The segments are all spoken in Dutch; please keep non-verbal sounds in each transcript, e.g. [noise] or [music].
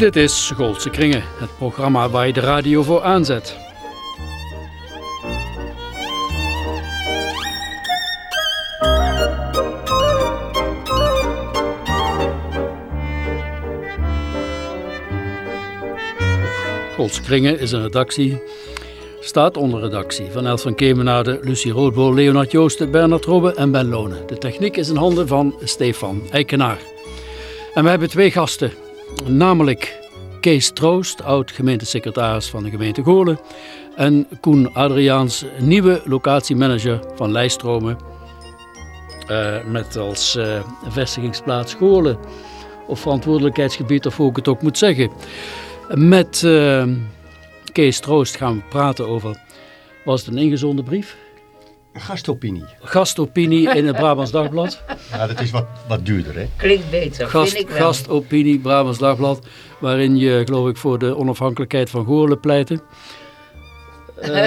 Dit is Goldse Kringen, het programma waar je de radio voor aanzet. Goldse Kringen is een redactie, staat onder redactie van Els van Kemenade, Lucie Roodbol, Leonard Joosten, Bernard Robbe en Ben Lonen. De techniek is in handen van Stefan Eikenaar. En we hebben twee gasten, namelijk Kees Troost, oud-gemeentesecretaris van de gemeente Goorlen, en Koen Adriaans, nieuwe locatiemanager van Lijststromen, uh, met als uh, vestigingsplaats Goorlen, of verantwoordelijkheidsgebied, of hoe ik het ook moet zeggen. Met uh, Kees Troost gaan we praten over, was het een ingezonden brief? Gastopinie. Gastopinie in het Brabants Dagblad. [laughs] Ja, dat is wat, wat duurder, hè? Klinkt beter, Gast, vind ik wel. Gastopinie, Brabants Dagblad, waarin je, geloof ik, voor de onafhankelijkheid van Goorlen pleitte. Uh, [laughs]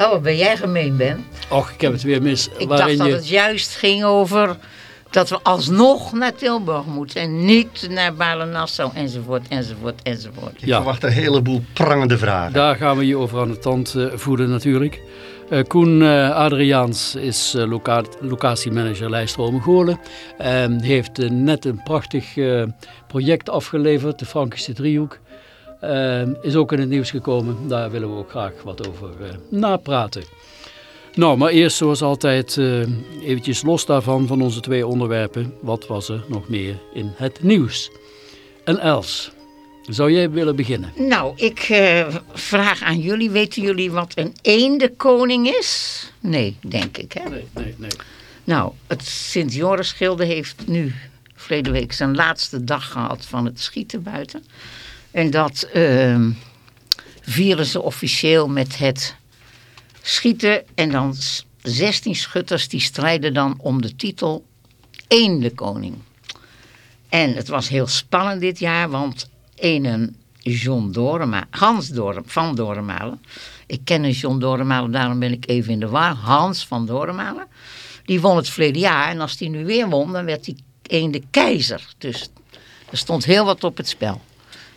oh, wat ben jij gemeen, Ben? Och, ik heb het weer mis. Ik waarin dacht je... dat het juist ging over dat we alsnog naar Tilburg moeten en niet naar Balen-Nassau enzovoort, enzovoort, enzovoort. Ik ja. verwacht een heleboel prangende vragen. Daar gaan we je over aan de tand uh, voeden natuurlijk. Uh, Koen uh, Adriaans is loca locatiemanager Lijststromen Goorlen. Uh, heeft net een prachtig project afgeleverd, de Frankische driehoek. is ook in het nieuws gekomen, daar willen we ook graag wat over napraten. Nou, maar eerst zoals altijd uh, eventjes los daarvan van onze twee onderwerpen. Wat was er nog meer in het nieuws? En Els, zou jij willen beginnen? Nou, ik uh, vraag aan jullie, weten jullie wat een eendekoning is? Nee, denk ik, hè? Nee, nee, nee. Nou, het Sint-Joris-gilde heeft nu verleden week zijn laatste dag gehad van het schieten buiten. En dat uh, vieren ze officieel met het schieten en dan 16 schutters die strijden dan om de titel één koning. En het was heel spannend dit jaar, want een John Dorema, Hans Dorem, van Doremalen. Ik ken een John Doremalen, daarom ben ik even in de war. Hans van Doremalen. Die won het verleden jaar en als die nu weer won, dan werd hij één de keizer. Dus er stond heel wat op het spel.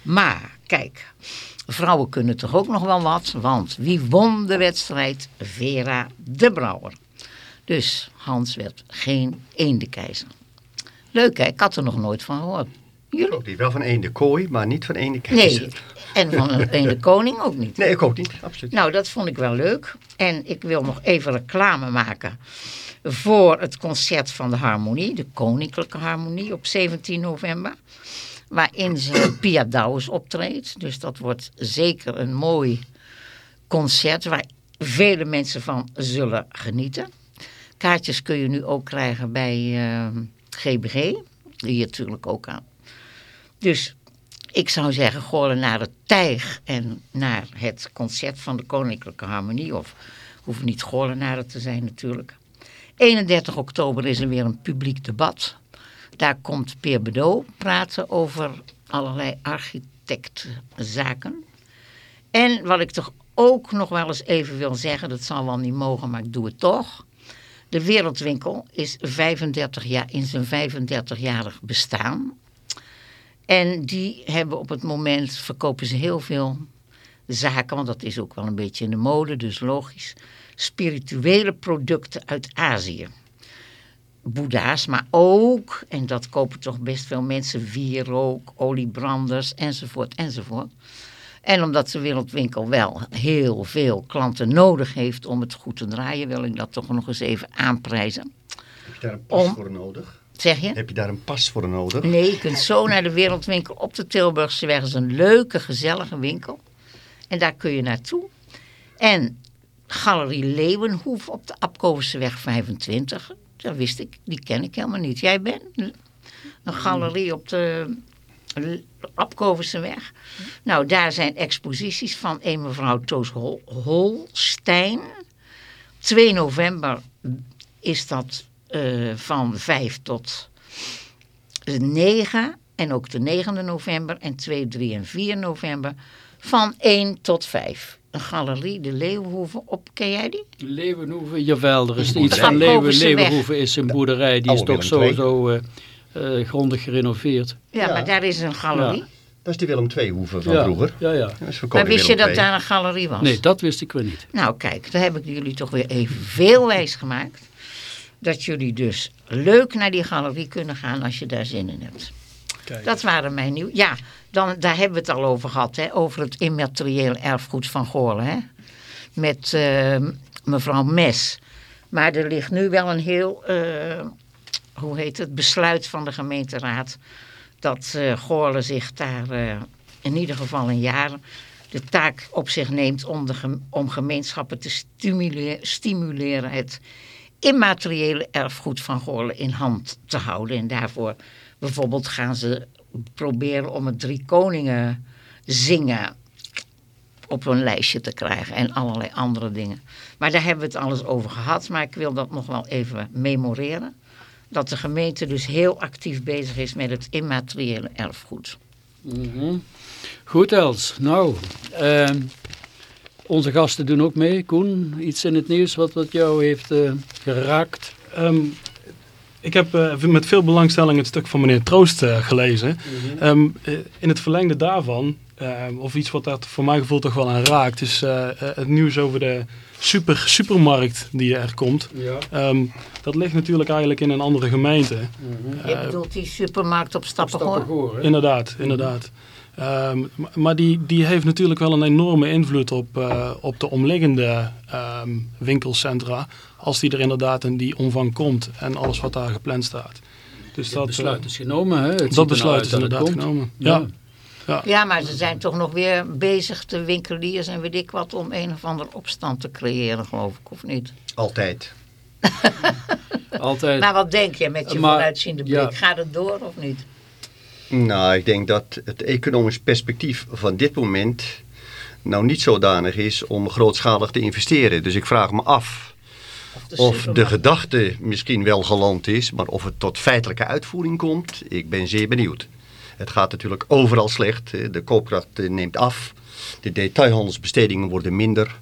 Maar, kijk, Vrouwen kunnen toch ook nog wel wat, want wie won de wedstrijd? Vera de Brouwer. Dus Hans werd geen eendekeizer. Leuk hè, ik had er nog nooit van gehoord. Jullie? Ook niet, wel van eende kooi, maar niet van eende keizer. Nee, en van een [laughs] eende koning ook niet. Nee, ik ook niet, absoluut. Nou, dat vond ik wel leuk. En ik wil nog even reclame maken voor het concert van de harmonie, de koninklijke harmonie op 17 november waarin ze [clears throat] Pia Douwes optreedt. Dus dat wordt zeker een mooi concert waar vele mensen van zullen genieten. Kaartjes kun je nu ook krijgen bij uh, GBG, hier natuurlijk ook aan. Dus ik zou zeggen, gooi naar het Tijg en naar het concert van de Koninklijke Harmonie. Of hoeft niet Goorlenaren te zijn natuurlijk. 31 oktober is er weer een publiek debat daar komt Peer Bedeau praten over allerlei architectzaken. En wat ik toch ook nog wel eens even wil zeggen, dat zal wel niet mogen, maar ik doe het toch. De Wereldwinkel is 35 jaar, in zijn 35-jarig bestaan. En die hebben op het moment, verkopen ze heel veel zaken, want dat is ook wel een beetje in de mode, dus logisch. Spirituele producten uit Azië boeddha's, maar ook, en dat kopen toch best veel mensen, wierook, oliebranders enzovoort enzovoort. En omdat de Wereldwinkel wel heel veel klanten nodig heeft om het goed te draaien, wil ik dat toch nog eens even aanprijzen. Heb je daar een pas om, voor nodig? Zeg je? Heb je daar een pas voor nodig? Nee, je kunt zo naar de Wereldwinkel op de Tilburgse weg. Het is een leuke, gezellige winkel. En daar kun je naartoe. En Galerie Leeuwenhoef op de Apkoverseweg 25 dat wist ik, die ken ik helemaal niet. Jij bent een galerie op de Apkoverseweg. Nou, daar zijn exposities van een mevrouw Toos Hol Holstein. 2 november is dat uh, van 5 tot 9. En ook de 9 november. En 2, 3 en 4 november van 1 tot 5 een galerie, de Leeuwenhoeve, op. Ken jij die? Leeuwenhoeve, jawel. Er is iets van Leeuwen, Leeuwenhoeve is een boerderij. Die is toch sowieso uh, eh, grondig gerenoveerd. Ja, Ja. maar daar is een galerie. Ja. Dat is de Willem II-hoeve van ja. vroeger. Ja, ja. Dat is van Maar wist je dat daar een galerie was? Nee, dat wist ik wel niet. Nou kijk, daar heb ik jullie toch weer even veel wijs gemaakt. Dat jullie dus leuk naar die galerie kunnen gaan als je daar zin in hebt. Dat waren mijn nieuw. Ja, dan, daar hebben we het al over gehad, hè, over het immaterieel erfgoed van Goorlen. Hè? Met eh, mevrouw Mes. Maar er ligt nu wel een heel, eh, hoe heet het, besluit van de gemeenteraad. Dat eh Goorlen zich daar eh, in ieder geval een jaar de taak op zich neemt om gemeenschappen te stimuleren, stimuleren het immateriële erfgoed van Goorlen in hand te houden. En daarvoor bijvoorbeeld gaan ze proberen om het Drie Koningen zingen op een lijstje te krijgen en allerlei andere dingen. Maar daar hebben we het alles over gehad, maar ik wil dat nog wel even memoreren. Dat de gemeente dus heel actief bezig is met het immateriële erfgoed. Mhm. Goed Els, nou, ehm, onze gasten doen ook mee. Koen, iets in het nieuws wat, wat jou heeft eh, geraakt? Ehm, ik heb eh, met veel belangstelling het stuk van meneer Troost eh, gelezen. Ehm, eh, in het verlengde daarvan, ehm, of iets wat dat voor mijn gevoel toch wel aan raakt, is het nieuws over de super, supermarkt die er komt. Ja. Ehm, dat ligt natuurlijk eigenlijk in een andere gemeente. Je bedoelt die supermarkt op Stappengoor? Inderdaad, inderdaad. Ehm, maar maar die, die heeft natuurlijk wel een enorme invloed op, eh, op de omliggende ehm, winkelcentra. Als die er inderdaad in die omvang komt en alles wat daar gepland staat. Dus dat, besluit eh, is genomen, hè? Het dat nou besluit uit is dat inderdaad genomen. Ja. Ja. Ja, maar ze zijn toch nog weer bezig, de winkeliers en weet ik wat, om een of andere opstand te creëren, geloof ik, of niet? Altijd. [laughs] Altijd. Maar wat denk je met je Maar, vooruitziende blik? ja. Gaat het door of niet? Nou, ik denk dat het economisch perspectief van dit moment nou niet zodanig is om grootschalig te investeren. Dus ik vraag me af de of de gedachte misschien wel geland is, maar of het tot feitelijke uitvoering komt, ik ben zeer benieuwd. Het gaat natuurlijk overal slecht. De koopkracht eh, neemt af. De detailhandelsbestedingen worden minder.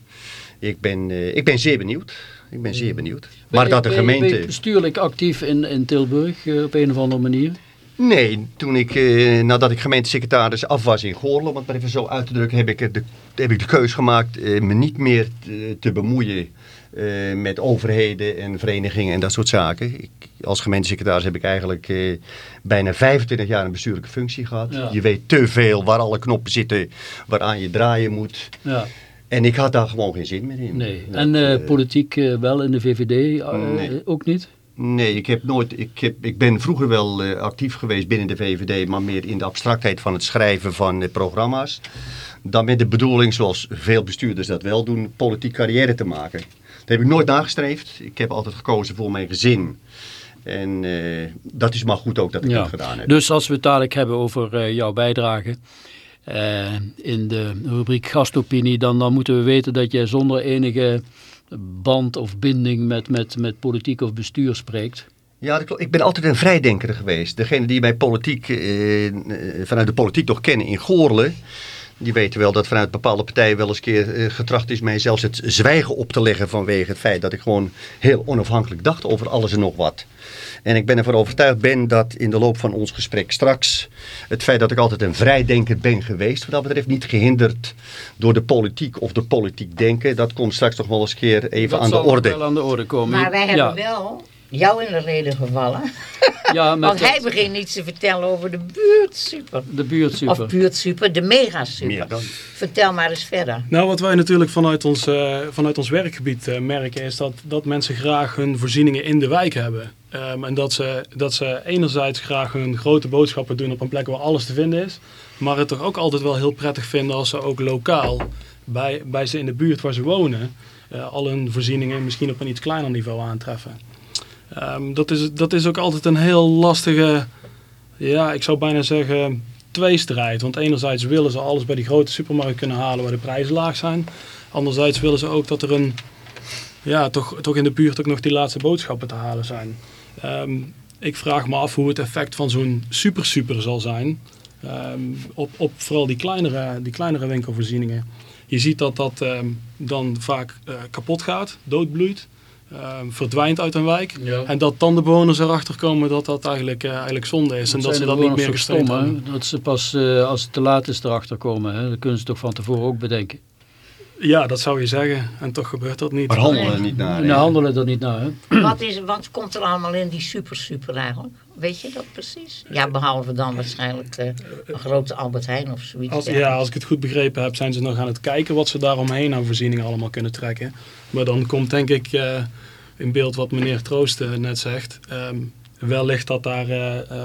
Ik ben, eh, ik ben zeer benieuwd. Ik ben zeer benieuwd. Maar Ben dat de ben ben gemeente... bestuurlijk actief in, in Tilburg eh, op een of andere manier? Nee, toen ik, eh, nadat ik gemeentesecretaris af was in Goorlen, om het maar even zo uit te drukken, heb ik de, heb ik de keus gemaakt eh, me niet meer te, te bemoeien eh, met overheden en verenigingen en dat soort zaken. Ik, als gemeentesecretaris heb ik eigenlijk eh, bijna 25 jaar een bestuurlijke functie gehad. Ja. Je weet te veel waar alle knoppen zitten, waaraan je draaien moet. Ja, En ik had daar gewoon geen zin meer in. nee. Dat, En eh, politiek wel in de VVD Nee. ook niet? Nee, ik, heb nooit, ik, heb, ik ben vroeger wel actief geweest binnen de VVD, maar meer in de abstractheid van het schrijven van programma's. Dan met de bedoeling, zoals veel bestuurders dat wel doen, politiek carrière te maken. Dat heb ik nooit nagestreefd. Ik heb altijd gekozen voor mijn gezin. En eh, dat is maar goed ook dat ik dat gedaan heb. Dus als we het dadelijk hebben over eh, jouw bijdrage eh, in de rubriek gastopinie, dan, dan moeten we weten dat jij zonder enige band of binding met, met, met politiek of bestuur spreekt. Ja, dat klopt. ik ben altijd een vrijdenker geweest. Degene die mij politiek, eh, vanuit de politiek nog kennen in Goorlen... die weten wel dat vanuit bepaalde partijen wel eens keer eh, getracht is... mij zelfs het zwijgen op te leggen vanwege het feit... dat ik gewoon heel onafhankelijk dacht over alles en nog wat. En ik ben ervan overtuigd ben dat in de loop van ons gesprek straks... het feit dat ik altijd een vrijdenker ben geweest... wat dat betreft niet gehinderd door de politiek of de politiek denken... dat komt straks nog wel eens keer even Dat aan de orde. wel aan de orde komen. Maar wij hebben ja, wel jou in de reden gevallen. [laughs] ja, Want hij begint iets te vertellen over de buurtsuper. de buurt super. Of buurtsuper, de megasuper. Meer dan. Vertel maar eens verder. Nou, wat wij natuurlijk vanuit ons, eh, vanuit ons werkgebied eh, merken is dat, dat mensen graag hun voorzieningen in de wijk hebben. Ehm, en dat ze, dat ze enerzijds graag hun grote boodschappen doen op een plek waar alles te vinden is. Maar het toch ook altijd wel heel prettig vinden als ze ook lokaal bij, bij ze in de buurt waar ze wonen eh, al hun voorzieningen misschien op een iets kleiner niveau aantreffen. Ehm, dat, is, dat is ook altijd een heel lastige, ja, ik zou bijna zeggen, tweestrijd. Want enerzijds willen ze alles bij die grote supermarkt kunnen halen waar de prijzen laag zijn. Anderzijds willen ze ook dat er een, ja, toch, toch in de buurt ook nog die laatste boodschappen te halen zijn. Ehm, ik vraag me af hoe het effect van zo'n super super zal zijn. ehm, op, op vooral die kleinere, die kleinere winkelvoorzieningen. Je ziet dat dat dan vaak eh, kapot gaat, doodbloeit. Ehm, verdwijnt uit een wijk. Ja. En dat dan de bewoners erachter komen dat dat eigenlijk, eh, eigenlijk zonde is. En dat ze dat niet meer hè? hebben. Dat ze pas eh, als het te laat is erachter komen. Hè? Dat kunnen ze toch van tevoren ook bedenken. Ja, dat zou je zeggen. En toch gebeurt dat niet. Maar handelen er niet naar. Nou, handelen er niet naar. Hè? Wat, is, wat komt er allemaal in die super-super eigenlijk? Weet je dat precies? Ja, behalve dan waarschijnlijk eh, een grote Albert Heijn of zoiets. Als, ja, als ik het goed begrepen heb, zijn ze nog aan het kijken wat ze daaromheen aan voorzieningen allemaal kunnen trekken. Maar dan komt denk ik eh, in beeld wat meneer Troost eh, net zegt. Ehm, wellicht dat daar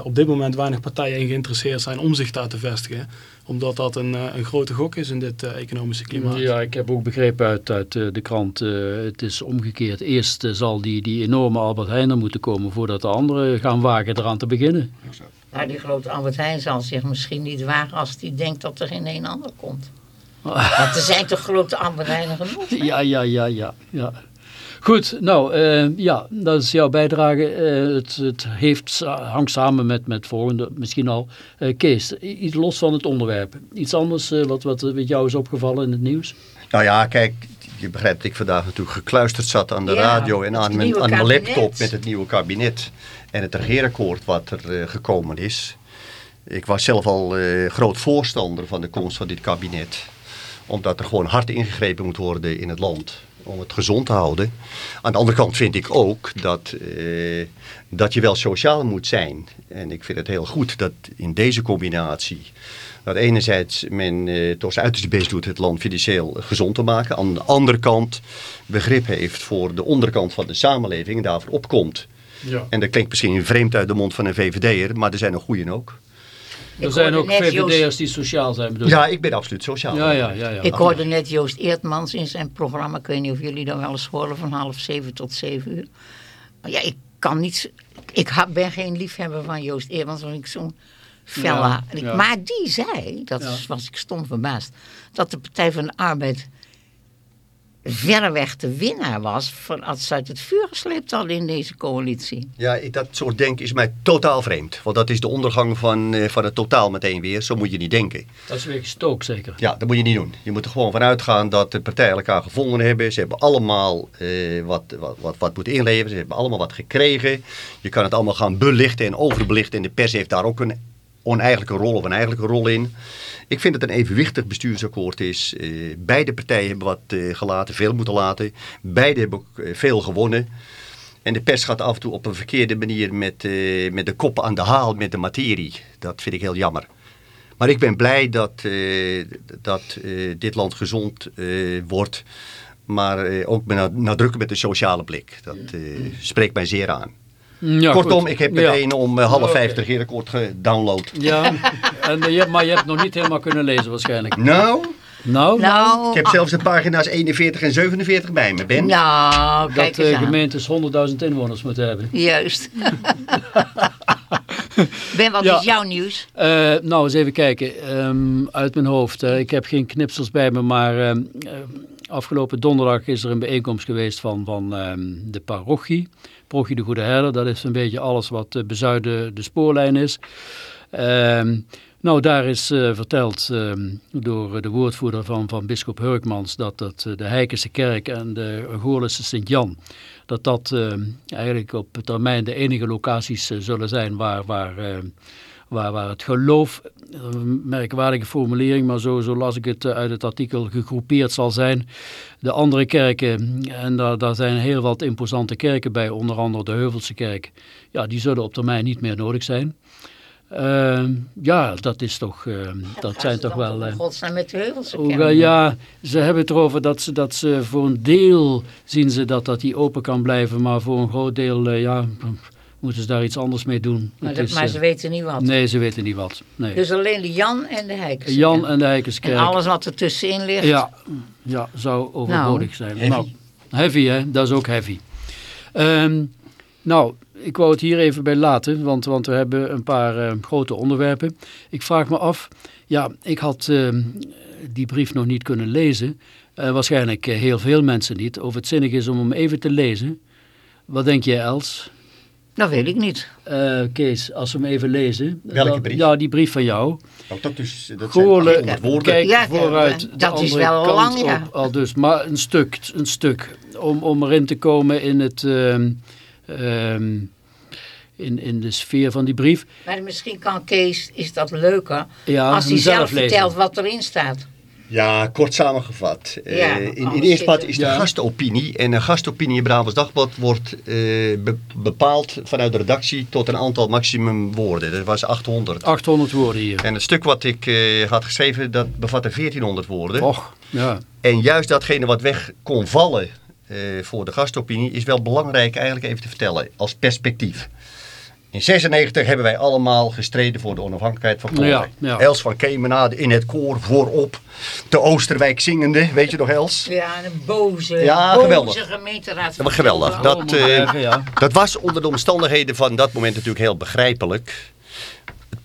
op dit moment weinig partijen in geïnteresseerd zijn om zich daar te vestigen. Omdat dat een, eh, een grote gok is in dit eh, economische klimaat. Ja, ik heb ook begrepen uit, uit eh, de krant, eh, het is omgekeerd. Eerst zal die, die enorme Albert Heijn er moeten komen voordat de anderen gaan wagen eraan te beginnen. Maar die grote Albert Heijn zal zich misschien niet wagen als hij denkt dat er geen een ander komt. [laughs] Want er zijn toch grote Albert Heijnen genoeg? Ja, ja, ja, ja. ja. Goed, nou eh, ja, dat is jouw bijdrage. Eh, het het heeft, hangt samen met, met volgende, misschien al. Eh, Kees, iets los van het onderwerp. Iets anders wat, wat met jou is opgevallen in het nieuws? Nou ja, kijk, je begrijpt dat ik vandaag natuurlijk gekluisterd zat aan de Ja, radio en aan mijn, aan mijn laptop met het nieuwe kabinet. En het regeerakkoord wat er gekomen is. Ik was zelf al eh, groot voorstander van de komst van dit kabinet. Omdat er gewoon hard ingegrepen moet worden in het land om het gezond te houden. Aan de andere kant vind ik ook dat, eh, dat je wel sociaal moet zijn. En ik vind het heel goed dat in deze combinatie dat enerzijds men eh, toch zijn uiterste best doet het land financieel gezond te maken. Aan de andere kant begrip heeft voor de onderkant van de samenleving en daarvoor opkomt. Ja. En dat klinkt misschien vreemd uit de mond van een VVD'er, maar er zijn er goeien ook. Er zijn ook Joost- VVD'ers die sociaal zijn bedoel Ja, ik ben absoluut sociaal. ja, ja, ja, ja. Ik hoorde net Joost Eertmans in zijn programma. Ik weet niet of jullie dat wel eens horen van half zeven tot zeven uur. Maar ja, ik kan niet... Ik ben geen liefhebber van Joost Eertmans, want ik zo'n fella... Ja, ik- ja. Maar die zei, dat Ja. was ik stom verbaasd... dat de Partij van de Arbeid verreweg de winnaar was... van als ze uit het vuur gesleept hadden in deze coalitie. Ja, ik- dat soort denken is mij totaal vreemd. Want dat is de ondergang van, eh, van het totaal meteen weer. Zo moet je niet denken. Dat is weer gestookt zeker. Ja, dat moet je niet doen. Je moet er gewoon van uitgaan dat de partijen elkaar gevonden hebben. Ze hebben allemaal eh, wat, wat, wat, wat moeten inleveren. Ze hebben allemaal wat gekregen. Je kan het allemaal gaan belichten en overbelichten. En de pers heeft daar ook een oneigenlijke rol of een eigenlijke rol in. Ik vind dat een evenwichtig bestuursakkoord is. Eh, beide partijen hebben wat eh, gelaten, veel moeten laten. Beide hebben ook eh, veel gewonnen. En de pers gaat af en toe op een verkeerde manier met, met de kop aan de haal met de materie. Dat vind ik heel jammer. Maar ik ben blij dat, dat dit land gezond wordt. Maar ook nadrukkelijk met een sociale blik. Dat spreekt mij zeer aan. Ja, Kortom, goed. ik heb Ja. meteen om eh, half Oké. vijf het regeerakkoord gedownload. Ja, [laughs] en, eh, je, hebt- maar je hebt nog niet helemaal kunnen lezen waarschijnlijk. Nou, Nou, Nou, ik heb zelfs de pagina's 41 en 47 bij me, Ben. nou kijk dat eens uh, aan. gemeentes 100.000 inwoners moeten hebben. Juist. [laughs] ben, wat Ja. is jouw nieuws? Eh, nou, eens even kijken. Ehm, uit mijn hoofd. eh, ik heb geen knipsels bij me, maar ehm, eh, afgelopen donderdag is er een bijeenkomst geweest van, van ehm, de parochie. Parochie de Goede Herder. Dat is een beetje alles wat uh, bezuiden de spoorlijn is. Ehm, nou, daar is eh, verteld ehm, door de woordvoerder van, van bischop Hurkmans dat, dat eh, de Heikense kerk en de Goorlense Sint-Jan, dat dat eigenlijk op termijn de enige locaties zullen zijn waar, waar, waar, waar het geloof, een merkwaardige formulering, maar zo, zo las ik het eh, uit het artikel, gegroepeerd zal zijn. De andere kerken, en daar, daar zijn heel wat imposante kerken bij, onder andere de Heuvelse kerk, ja, die zullen op termijn niet meer nodig zijn. Ehm, ja, dat is toch, ehm, dat zijn toch wel... eh, Godsnaam met de heuvelse ook kerk. ja, ze hebben het erover dat ze, dat ze voor een deel zien ze dat, dat die open kan blijven, maar voor een groot deel, eh, ja, moeten ze daar iets anders mee doen. Maar, dat- is, maar eh, ze weten niet wat. Nee, ze weten niet wat. Nee. Dus alleen de Jan en de Heikense Jan en de Heikenskerk. En alles wat er tussenin ligt. Ja, ja, zou overbodig zijn. heavy. Nou, heavy hè, dat is ook heavy. Ehm, nou, ik wou het hier even bij laten, want, want we hebben een paar eh, grote onderwerpen. Ik vraag me af, ja, ik had ehm, die brief nog niet kunnen lezen. Eh, waarschijnlijk heel veel mensen niet. Of het zinnig is om hem even te lezen. Wat denk jij, Els? Dat weet ik niet. Eh, Kees, als we hem even lezen. Welke Dat- brief? Ja, die brief van jou. Nou, dat is, dat zijn 800 woorden. kijk Ja, vooruit. dat- de is andere wel kant lang, ja. op, al dus, maar een stuk, een stuk. Om, om erin te komen in, het, ehm, ehm, in, in de sfeer van die brief. Maar misschien kan Kees, is dat leuker, Ja, als hij zelf vertelt wat erin staat. Ja, kort samengevat. Eh, in, in de eerste plaats is de Ja. gastopinie. En een gastopinie in Brabants Dagblad wordt eh, be- bepaald vanuit de redactie tot een aantal maximum woorden. Dat was 800. 800 woorden hier. En het stuk wat ik eh, had geschreven, dat bevatte 1400 woorden. Och, ja. En juist datgene wat weg kon vallen eh, voor de gastopinie is wel belangrijk eigenlijk even te vertellen als perspectief. In 96 hebben wij allemaal gestreden voor de onafhankelijkheid van Polen. Ja, ja. Els van Kemenade in het koor voorop. De Oosterwijk zingende, weet je nog Els? Ja, een boze, Ja, boze geweldig. gemeenteraad. Dat was geweldig. van Dat, Oh, eh, even, ja. Dat was onder de omstandigheden van dat moment natuurlijk heel begrijpelijk.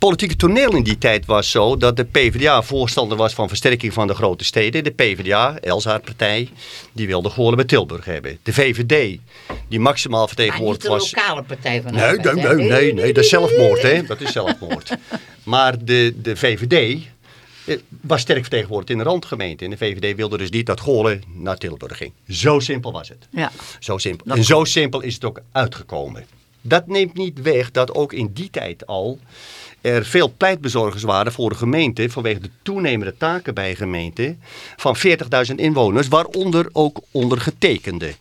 Het politieke toneel in die tijd was zo dat de PvdA voorstander was van versterking van de grote steden. De PvdA, Els haar partij, die wilde Goorlen bij Tilburg hebben. De VVD, die maximaal Maar niet vertegenwoordigd de was... lokale partij van de Nee, nee, nee, nee, nee, dat is zelfmoord, hè. Dat is zelfmoord. [laughs] Maar de, de VVD eh, was sterk vertegenwoordigd in de randgemeente. En de VVD wilde dus niet dat Goorlen naar Tilburg ging. Zo simpel was het. Ja. Zo simpel. Dat en zo simpel is het ook uitgekomen. Dat neemt niet weg dat ook in die tijd al er veel pleitbezorgers waren voor de gemeente vanwege de toenemende taken bij gemeenten van 40.000 inwoners, waaronder ook ondergetekende.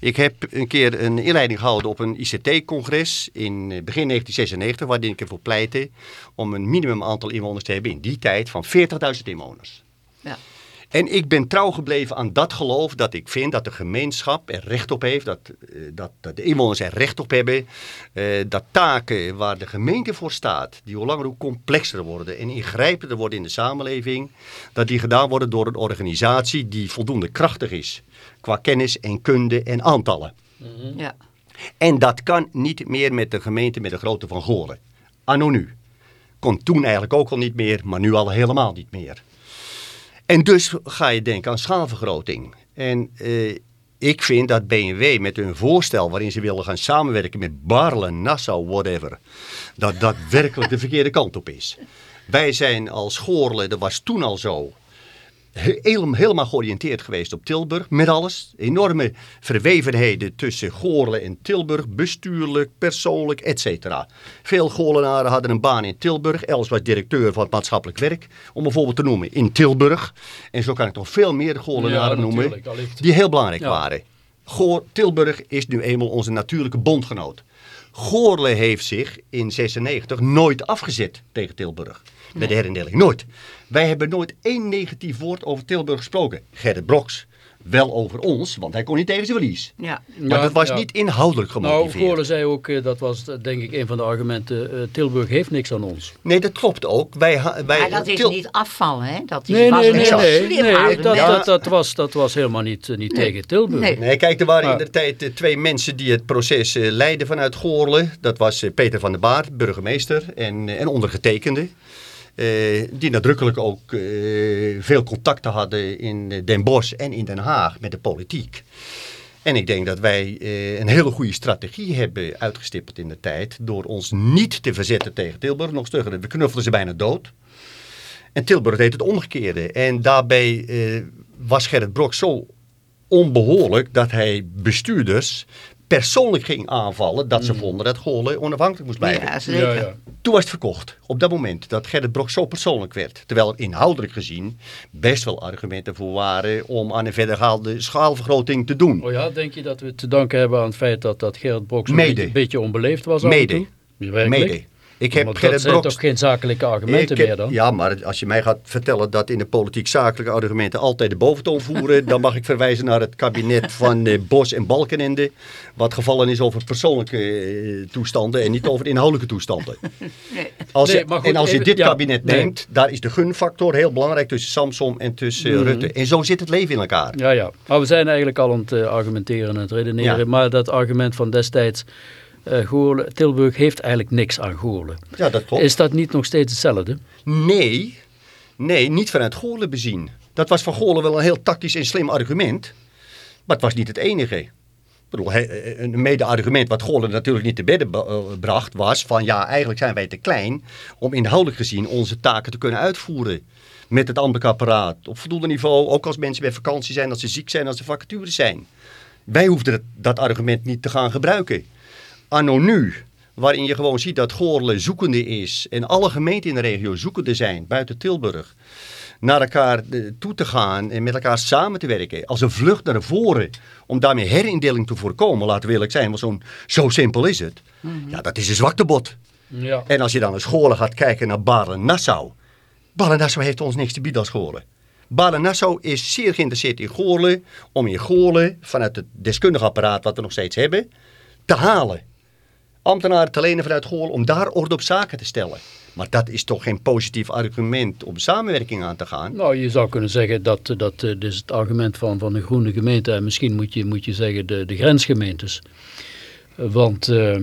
Ik heb een keer een inleiding gehouden op een ICT-congres in eh, begin 1996, waarin ik ervoor pleitte om een minimum aantal inwoners te hebben in die tijd van 40.000 inwoners. Ja. En ik ben trouw gebleven aan dat geloof dat ik vind dat de gemeenschap er recht op heeft, dat, eh, dat, dat de inwoners er recht op hebben, eh, dat taken waar de gemeente voor staat, die hoe langer hoe complexer worden en ingrijpender worden in de samenleving, dat die gedaan worden door een organisatie die voldoende krachtig is qua kennis en kunde en aantallen. Ja. En dat kan niet meer met de gemeente met de grootte van Goren. Anno nu. Kon toen eigenlijk ook al niet meer, maar nu al helemaal niet meer. En dus ga je denken aan schaalvergroting. En eh, ik vind dat BMW met hun voorstel waarin ze willen gaan samenwerken met Barle, Nassau, whatever, dat dat werkelijk de verkeerde kant op is. Wij zijn als Goorle, dat was toen al zo, he- helemaal georiënteerd geweest op Tilburg, met alles. Enorme verwevenheden tussen Goorle en Tilburg, bestuurlijk, persoonlijk, et cetera. Veel Goorlenaren hadden een baan in Tilburg. Els was directeur van het maatschappelijk werk, om bijvoorbeeld te noemen, in Tilburg. En zo kan ik nog veel meer Goorlenaren Ja, noemen, die heel belangrijk Ja. waren. Goor, Tilburg is nu eenmaal onze natuurlijke bondgenoot. Goorle heeft zich in 96 nooit afgezet tegen Tilburg. Bij de herindeling. Nooit. Wij hebben nooit één negatief woord over Tilburg gesproken. Gerrit Broks wel over ons, want hij kon niet tegen zijn verlies. Ja. Maar Ja, dat was ja. niet inhoudelijk Nou, gemotiveerd. Goorlen zei ook, eh, dat was eh, denk ik een van de argumenten, eh, Tilburg heeft niks aan ons. Nee, dat klopt ook. Wij, wij, Maar dat is Til- niet afvallen, hè? Dat is, Nee, nee, een nee, heel nee, slim nee, argument. dat, dat, dat, was, dat was helemaal niet, niet tegen Tilburg. Nee. Nee, kijk, er waren in de tijd twee mensen die het proces leidden vanuit Goorle. Dat was Peter van der Baar, burgemeester en, en ondergetekende. Eh, die nadrukkelijk ook eh, veel contacten hadden in Den Bosch en in Den Haag met de politiek. En ik denk dat wij eh, een hele goede strategie hebben uitgestippeld in de tijd. Door ons niet te verzetten tegen Tilburg. Nog stugger, we knuffelden ze bijna dood. En Tilburg deed het omgekeerde. En daarbij was Gerrit Brok zo onbehoorlijk dat hij bestuurders persoonlijk ging aanvallen dat ze vonden dat Goorlen onafhankelijk moest blijven. Ja, zeker. Ja, ja. Toen was het verkocht. Op dat moment dat Gerrit Brok zo persoonlijk werd. Terwijl er inhoudelijk gezien best wel argumenten voor waren om aan een verdergaande schaalvergroting te doen. Oh ja, denk je dat we te danken hebben aan het feit dat, dat Gerrit Brok zo'n Mede. beetje, een beetje onbeleefd was Mede. Mede. Ik heb dat zijn toch geen zakelijke argumenten heb- meer dan? Ja, maar als je mij gaat vertellen dat in de politiek zakelijke argumenten altijd de boventoon voeren, dan mag ik verwijzen naar het kabinet van eh, Bos en Balkenende, wat gevallen is over persoonlijke eh, toestanden en niet over inhoudelijke toestanden. [laughs] Nee. Als Nee, je, maar goed, en als je even- dit ja, kabinet nee. neemt, daar is de gunfactor heel belangrijk tussen Samsom en tussen eh, Mhm. Rutte. En zo zit het leven in elkaar. Ja, ja. Maar we zijn eigenlijk al aan het argumenteren en het redeneren. Ja. Maar dat argument van destijds, eh Goorlen, Tilburg heeft eigenlijk niks aan Goorlen. Ja, dat klopt. Is dat niet nog steeds hetzelfde? Nee, nee, niet vanuit Goorlen bezien. Dat was van Goorlen wel een heel tactisch en slim argument. Maar het was niet het enige. bedoel, een mede-argument wat Goorlen natuurlijk niet te bedden eh, bracht was van ja, eigenlijk zijn wij te klein om inhoudelijk gezien onze taken te kunnen uitvoeren met het ambtelijk apparaat op voldoende niveau, ook als mensen bij vakantie zijn, als ze ziek zijn, als ze vacatures zijn. Wij hoefden dat, dat argument niet te gaan gebruiken. Anno nu, waarin je gewoon ziet dat Goorlen zoekende is en alle gemeenten in de regio zoekende zijn, buiten Tilburg, naar elkaar eh, toe te gaan en met elkaar samen te werken. Als een vlucht naar voren om daarmee herindeling te voorkomen, laten we eerlijk zijn, want zo, zo simpel is het. Mhm. Ja, dat is een zwaktebod. Ja. En als je dan naar scholen gaat kijken naar Baren-Nassau. Baren-Nassau heeft ons niks te bieden als scholen. Balen-Nassau is zeer geïnteresseerd in Goorlen, om in Goorlen, vanuit het deskundig apparaat wat we nog steeds hebben, te halen. Ambtenaren te lenen vanuit Goorlen om daar orde op zaken te stellen. Maar dat is toch geen positief argument om samenwerking aan te gaan? Nou, je zou kunnen zeggen dat dat uh, dus het argument van, van de groene gemeente en misschien moet je, moet je zeggen de, de grensgemeentes. Want... Uh,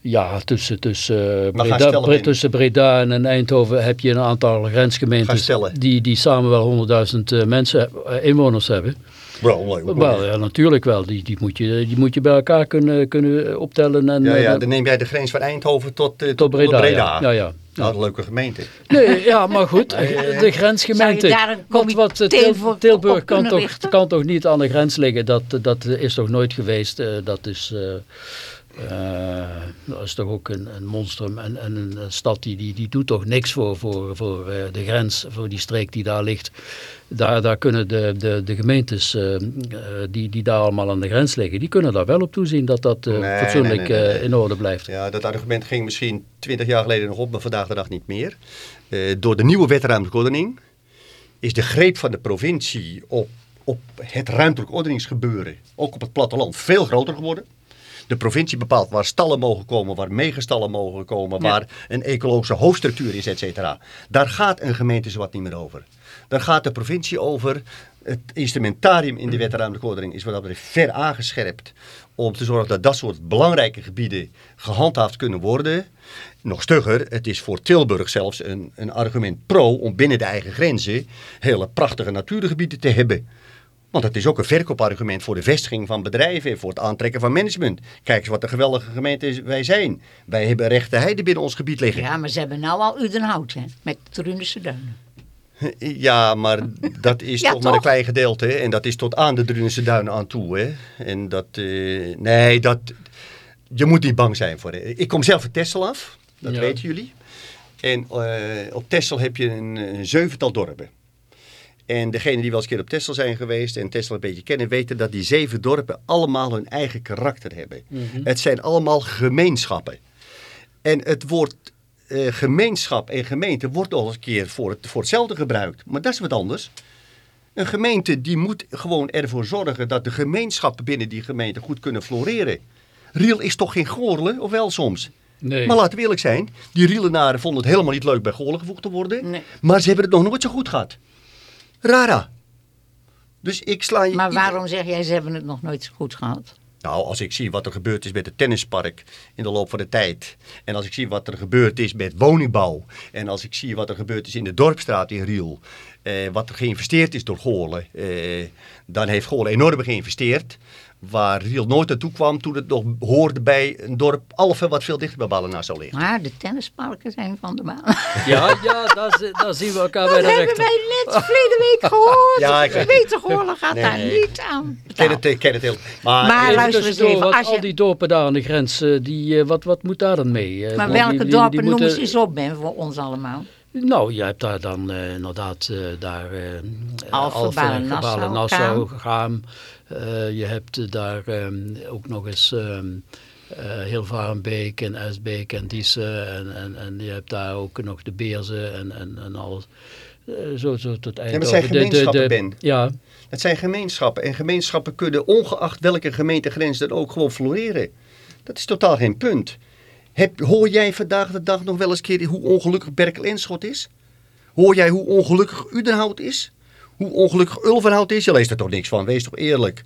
ja, tussen, tussen, Breda, tussen Breda en Eindhoven heb je een aantal grensgemeentes die, die samen wel 100.000 uh, mensen, inwoners hebben. Wel, wel ja, natuurlijk wel. Die, die, moet je, die moet je bij elkaar kunnen, kunnen optellen. En, ja, ja, dan neem jij de grens van Eindhoven tot, tot, tot Breda. Breda. Ja, ja. Nou, een leuke gemeente. Nee, ja, maar goed, [laughs] de grensgemeente. Wat, wat Tilburg kan toch, kan toch niet aan de grens liggen? Dat, dat is toch nooit geweest. dat is... Uh, dat is toch ook een, een monstrum en, en, een stad die, die, die doet toch niks voor, voor, voor de grens, voor die streek die daar ligt. Daar, daar kunnen de, de, de gemeentes uh, die, die daar allemaal aan de grens liggen, die kunnen daar wel op toezien dat dat nee, fatsoenlijk nee, nee, in orde blijft. Ja, dat argument ging misschien twintig jaar geleden nog op, maar vandaag de dag niet meer. door de nieuwe wetruimtelijke ordening is de greep van de provincie op, op het ruimtelijk ordeningsgebeuren, ook op het platteland, veel groter geworden. De provincie bepaalt waar stallen mogen komen, waar megastallen mogen komen, waar een ecologische hoofdstructuur is, et cetera. Daar gaat een gemeente zowat niet meer over. Daar gaat de provincie over. Het instrumentarium in de wet ruimtelijke ordening is wat dat betreft ver aangescherpt om te zorgen dat dat soort belangrijke gebieden gehandhaafd kunnen worden. Nog stugger, het is voor Tilburg zelfs een, een argument pro om binnen de eigen grenzen hele prachtige natuurgebieden te hebben. Want het is ook een verkoopargument voor de vestiging van bedrijven, voor het aantrekken van management. Kijk eens wat een geweldige gemeente wij zijn. Wij hebben rechte heide binnen ons gebied liggen. Ja, maar ze hebben nou al Udenhout, hè, met Drunense [laughs] Duinen. Ja, maar dat is [laughs] toch, maar een klein gedeelte. En dat is tot aan de Drunense Duinen aan toe. Hè? En dat, uh, nee, dat, je moet niet bang zijn voor. Ik kom zelf van Tessel af, dat weten jullie. En uh, op Tessel heb je een, een zevental dorpen. En degenen die wel eens een keer op Texel zijn geweest en Texel een beetje kennen, weten dat die zeven dorpen allemaal hun eigen karakter hebben. Mhm. Het zijn allemaal gemeenschappen. En het woord uh, gemeenschap en gemeente wordt nog eens een keer voor, het, voor hetzelfde gebruikt. Maar dat is wat anders. Een gemeente die moet gewoon ervoor zorgen dat de gemeenschappen binnen die gemeente goed kunnen floreren. Riel is toch geen Goorlen, of wel soms? Nee. Maar laten we eerlijk zijn, die Rielenaren vonden het helemaal niet leuk bij Goorlen gevoegd te worden. Nee. Maar ze hebben het nog nooit zo goed gehad. Rara. Dus ik sla je... Maar waarom zeg jij ze hebben het nog nooit goed gehad? Nou, als ik zie wat er gebeurd is met het tennispark in de loop van de tijd. En als ik zie wat er gebeurd is met woningbouw. En als ik zie wat er gebeurd is in de Dorpstraat in Riel. Eh, wat er geïnvesteerd is door Goorlen. Eh, dan heeft Goorlen enorm geïnvesteerd waar Riel nooit naartoe kwam toen het nog hoorde bij een dorp Alphen wat veel dichter bij Ballenaar ligt. Maar de tennisparken zijn van de baan. [laughs] Ja, ja daar, daar zien we elkaar bij de rechter. Dat hebben wij net verleden week gehoord. ja, ik Goorlen gaat daar niet aan ken het, ken het heel. Maar, maar luister eens even. Wat, als je... Al die dorpen daar aan de grens, eh, die, eh, wat, wat moet daar dan mee? Eh, maar welke dorpen die, noemen ze eens op, Ben, voor ons allemaal? Nou, je hebt daar dan uh, inderdaad uh, daar uh, Alphen, Nassau, Nassau Gaam. Je hebt daar um, ook nog eens um, Hilvarenbeek en Esbeek en Diesen. En, en, en je hebt daar ook nog de Beerzen en, en, en alles. zo, zo tot eind. Ja, maar het zijn gemeenschappen, de, de, Ben. Ja. Het zijn gemeenschappen. En gemeenschappen kunnen ongeacht welke gemeentegrens dan ook gewoon floreren. Dat is totaal geen punt. Heb, hoor jij vandaag de dag nog wel eens keer hoe ongelukkig Berkel Enschot is? Hoor jij hoe ongelukkig Udenhout is? Hoe ongelukkig Ulvenhout is? Je leest er toch niks van, wees toch eerlijk.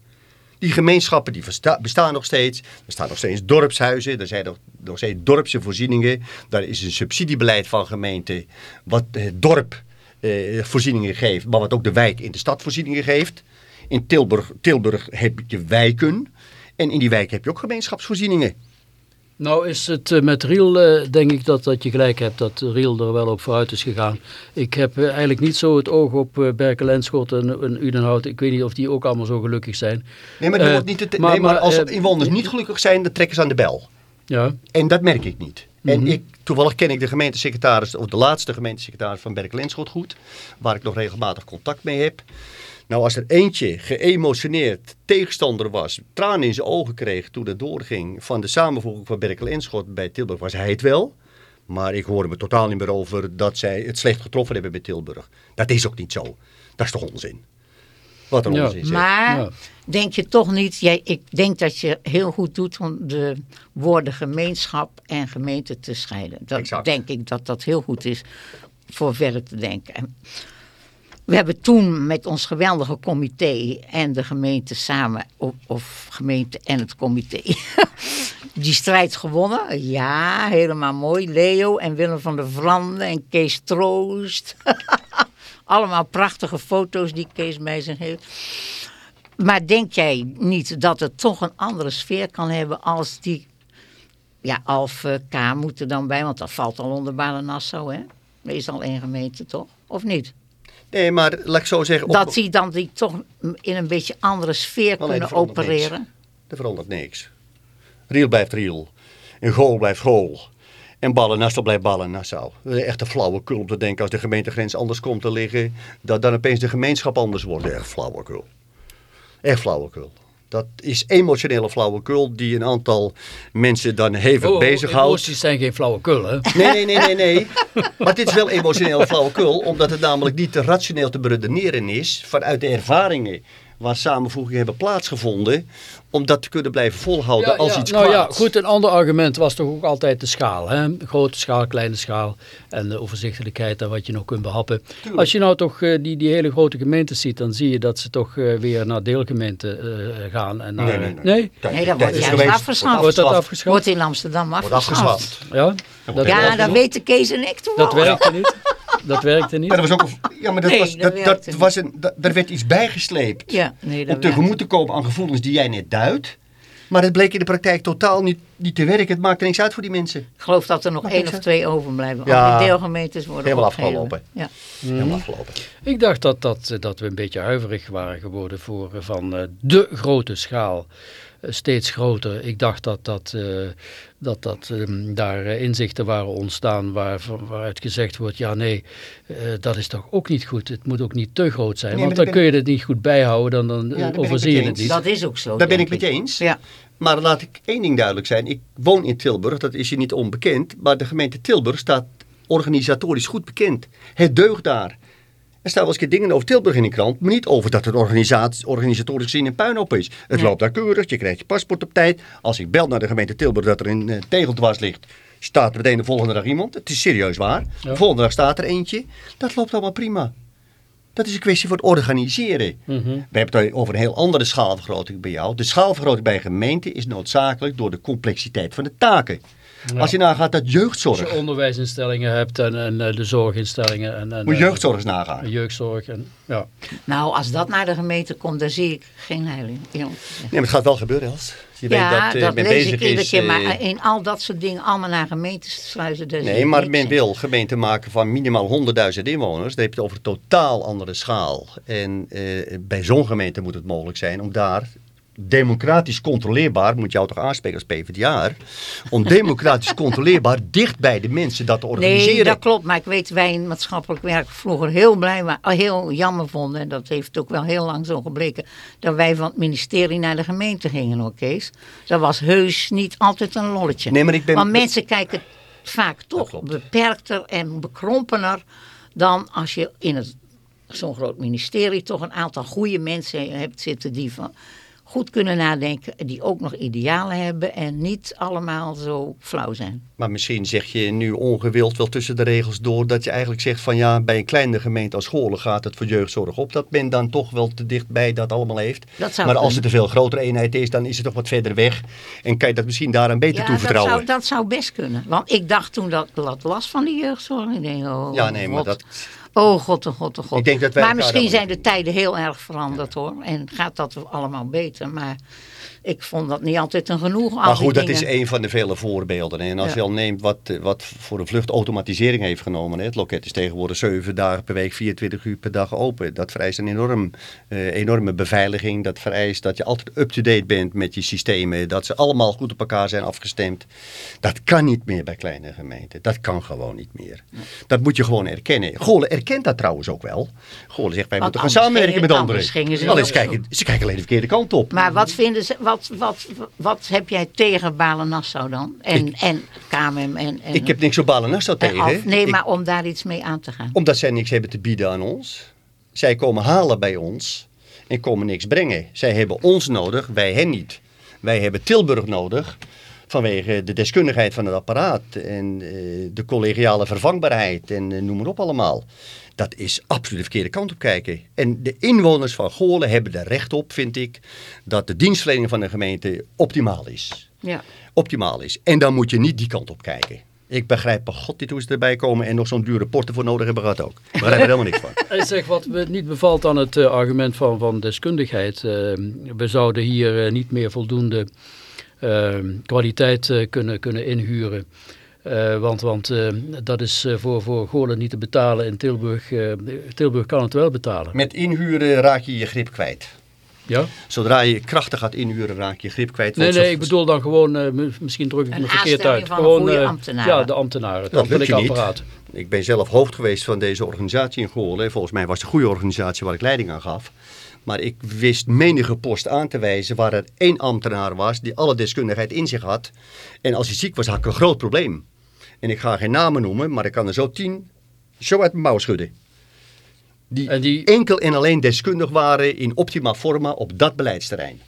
Die gemeenschappen die bestaan nog steeds. Er staan nog steeds dorpshuizen. Er zijn nog, nog steeds dorpse voorzieningen. Daar is een subsidiebeleid van gemeente. Wat het dorp eh, voorzieningen geeft. Maar wat ook de wijk in de stad voorzieningen geeft. In Tilburg, Tilburg heb je wijken. En in die wijk heb je ook gemeenschapsvoorzieningen. Nou is het eh, met Riel, eh, denk ik dat, dat je gelijk hebt, dat Riel er wel op vooruit is gegaan. Ik heb eh, eigenlijk niet zo het oog op uh, Berkel Enschot en, en Udenhout. Ik weet niet of die ook allemaal zo gelukkig zijn. Nee, maar, wordt niet het- maar- nee, maar, maar, als eh, inwoners niet gelukkig zijn, dan trekken ze aan de bel. Ja, En dat merk ik niet. En Mhm. ik, toevallig ken ik de gemeentesecretaris, of de laatste gemeentesecretaris van Berkel Enschot goed. Waar ik nog regelmatig contact mee heb. Nou, als er eentje geëmotioneerd tegenstander was, tranen in zijn ogen kreeg toen het doorging van de samenvoeging van Berkel Enschot bij Tilburg, was hij het wel. Maar ik hoorde me totaal niet meer over dat zij het slecht getroffen hebben bij Tilburg. Dat is ook niet zo. Dat is toch onzin? Wat een Ja. onzin zeg. Maar Ja. denk je toch niet, jij, ik denk dat je heel goed doet om de woorden gemeenschap en gemeente te scheiden. Dat Exact. denk ik dat dat heel goed is voor verder te denken. We hebben toen met ons geweldige comité en de gemeente samen, of, of gemeente en het comité, [laughs] die strijd gewonnen. Ja, helemaal mooi. Leo en Willem van der Vrande en Kees Troost. [laughs] Allemaal prachtige foto's die Kees bij heeft. Maar denk jij niet dat het toch een andere sfeer kan hebben als die... Ja, Alf eh, K moet er dan bij, want dat valt al onder Balen-Nassau, hè? Meestal één gemeente, toch? Of niet? Nee, maar laat ik zo zeggen. op- Dat die dan die toch in een beetje andere sfeer kunnen verandert niks. opereren. Er verandert niks. Riel blijft Riel. En Gool blijft Gool. En Ballen-Nassau blijft Ballen-Nassau. Echt een flauwekul om te denken als de gemeentegrens anders komt te liggen. Dat dan opeens de gemeenschap anders wordt. Echt flauwekul. Echt flauwekul. Dat is emotionele flauwekul die een aantal mensen dan hevig Oh, bezighoudt. Emoties zijn geen flauwekul, hè? Nee, nee, nee, nee, nee. Maar dit is wel emotioneel flauwekul, omdat het namelijk niet te rationeel te beredeneren is vanuit de ervaringen waar samenvoegingen hebben plaatsgevonden, om dat te kunnen blijven volhouden als iets nou ja, goed, een ander argument was toch ook altijd de schaal. Hè? Grote schaal, kleine schaal en de overzichtelijkheid en wat je nog kunt behappen. Als je nou toch eh, die, die hele grote gemeentes ziet, dan zie je dat ze toch eh, weer naar deelgemeenten eh, gaan. En naar, Nee, nee, nee. nee? Dat wordt is juist geweest. afgeschaft. Wordt dat afgeschaft. afgeschaft? Wordt in Amsterdam Wordt afgeschaft. afgeschaft. Ja, dat, Ja, dat weten Kees en ik toevallig. dat werkte niet. [laughs] Dat werkte niet. Maar dat was ook een, ja, maar dat Nee, was, dat dat, dat was een, dat, er werd iets bijgesleept Ja, nee, dat om tegemoet te komen aan gevoelens die jij net duidt. Maar het bleek in de praktijk totaal niet, niet te werken. Het maakte niks uit voor die mensen. Ik geloof dat er nog Mag één of twee overblijven. Ja, Al die deelgemeentes worden helemaal opgeheven. afgelopen. Ja. Helemaal afgelopen. Ik dacht dat, dat, dat we een beetje huiverig waren geworden voor eh, van eh, de grote schaal. Eh, steeds groter. Ik dacht dat, dat, eh, dat, dat ehm, daar eh, inzichten waren ontstaan waar, waaruit gezegd wordt, ja nee, eh, dat is toch ook niet goed. Het moet ook niet te groot zijn, Nee, want dan kun je het niet goed bijhouden, dan, dan ik overzie je het niet. Dat is ook zo. Daar ben ik met je eens. Ja. Maar laat ik één ding duidelijk zijn. Ik woon in Tilburg, dat is je niet onbekend. Maar de gemeente Tilburg staat organisatorisch goed bekend. Het deugt daar. Er staan wel eens keer dingen over Tilburg in de krant, maar niet over dat het organisatorisch gezien een puinhoop is. Het loopt daar keurig, je krijgt je paspoort op tijd. Als ik bel naar de gemeente Tilburg dat er een uh, tegel ligt, staat er meteen de volgende dag iemand. Het is serieus waar. Ja. De volgende dag staat er eentje. Dat loopt allemaal prima. Dat is een kwestie van het organiseren. Mhm. We hebben het over een heel andere schaalvergroting bij jou. De schaalvergroting bij een gemeente is noodzakelijk door de complexiteit van de taken. Ja. Als je nagaat dat Als jeugdzorg, je onderwijsinstellingen hebt en, en eh, de zorginstellingen. En, en, moet eh, jeugdzorg eens nagaan. jeugdzorg. En, ja. Nou, als dat naar de gemeente komt, dan zie ik geen heiling. Nee, maar het gaat wel gebeuren, Els. Je Ja, weet dat, dat, eh, men lees bezig ik iedere is... keer. Maar in al dat soort dingen allemaal naar gemeentes sluizen. daar zie Nee, ik maar men wil gemeenten maken van minimaal 100.000 inwoners. Dan heb je het over een totaal andere schaal. En eh, bij zo'n gemeente moet het mogelijk zijn om daar democratisch controleerbaar, moet jou toch aanspreken als PvdA, om democratisch [laughs] controleerbaar dicht bij de mensen dat te organiseren. Nee, dat klopt. Maar ik weet, wij in maatschappelijk werk vroeger heel blij, maar heel jammer vonden. En dat heeft ook wel heel lang zo gebleken. Dat wij van het ministerie naar de gemeente gingen, hoor Kees. Dat was heus niet altijd een lolletje. Nee, maar ik ben- Want mensen kijken vaak toch beperkter en bekrompener dan als je in het zo'n groot ministerie toch een aantal goede mensen hebt zitten die van goed kunnen nadenken, die ook nog idealen hebben en niet allemaal zo flauw zijn. Maar misschien zeg je nu ongewild wel tussen de regels door dat je eigenlijk zegt van ja, bij een kleine gemeente als Goorlen gaat het voor jeugdzorg op. Dat men dan toch wel te dichtbij dat allemaal heeft. Dat zou maar als het een veel grotere eenheid is, dan is het toch wat verder weg. En kan je dat misschien daaraan beter Ja, dat toevertrouwen. zou, dat zou best kunnen. Want ik dacht toen dat ik dat las van die jeugdzorg. Ik denk, oh, Ja, nee, maar God. dat- Oh god, oh god, oh god. Ik denk dat wij maar misschien zijn de tijden heel erg veranderd hoor. En gaat dat allemaal beter. Maar ik vond dat niet altijd een genoeg. Maar goed, dat is een van de vele voorbeelden. En als Ja. je al neemt wat, eh, wat voor een vlucht automatisering heeft genomen. Hè. Het loket is tegenwoordig 7 dagen per week, 24 uur per dag open. Dat vereist een enorm, eh, enorme beveiliging. Dat vereist dat je altijd up-to-date bent met je systemen. Dat ze allemaal goed op elkaar zijn afgestemd. Dat kan niet meer bij kleine gemeenten. Dat kan gewoon niet meer. Dat moet je gewoon erkennen. Goorlen erkent dat trouwens ook wel. Goorlen zegt wij Want moeten gaan samenwerken met anderen. anders gingen ze ze kijken, ze kijken alleen de verkeerde kant op. Maar wat vinden ze, wat, wat, wat heb jij tegen Balen-Nassau dan? En, en KMM en, en, Ik heb niks op Balen-Nassau en tegen. af- Nee, Ik- maar om daar iets mee aan te gaan. Omdat zij niks hebben te bieden aan ons. Zij komen halen bij ons en komen niks brengen. Zij hebben ons nodig, wij hen niet. Wij hebben Tilburg nodig vanwege de deskundigheid van het apparaat en eh, de collegiale vervangbaarheid en eh, noem maar op allemaal. Dat is absoluut de verkeerde kant op kijken. En de inwoners van Goorlen hebben er recht op, vind ik, dat de dienstverlening van de gemeente optimaal is Ja. optimaal is. En dan moet je niet die kant op kijken. Ik begrijp bij god niet hoe ze erbij komen en nog zo'n dure porten voor nodig hebben gehad ook. Ik begrijp er helemaal niks van. [laughs] Hij zegt wat me niet bevalt aan het eh, argument van, van deskundigheid. we zouden hier niet meer voldoende kwaliteit eh, kunnen, kunnen inhuren. Eh, want want eh, dat is eh, voor, voor Goorlen niet te betalen. In Tilburg, eh, Tilburg kan het wel betalen. Met inhuren raak je je grip kwijt. Ja? Zodra je krachtig gaat inhuren raak je je grip kwijt. Nee, nee, ik bedoel dan gewoon, eh, misschien druk ik Een me verkeerd uit. van Gewoon, goede eh, ambtenaren. Ja, de ambtenaren, het Dat lukt niet. apparaat. Ik ben zelf hoofd geweest van deze organisatie in Goorlen. Volgens mij was het een goede organisatie waar ik leiding aan gaf. Maar ik wist menige post aan te wijzen waar er één ambtenaar was die alle deskundigheid in zich had. En als hij ziek was, had ik een groot probleem. En ik ga geen namen noemen, maar ik kan er zo tien zo uit mijn mouw schudden. Die, En die- enkel en alleen deskundig waren in optima forma op dat beleidsterrein.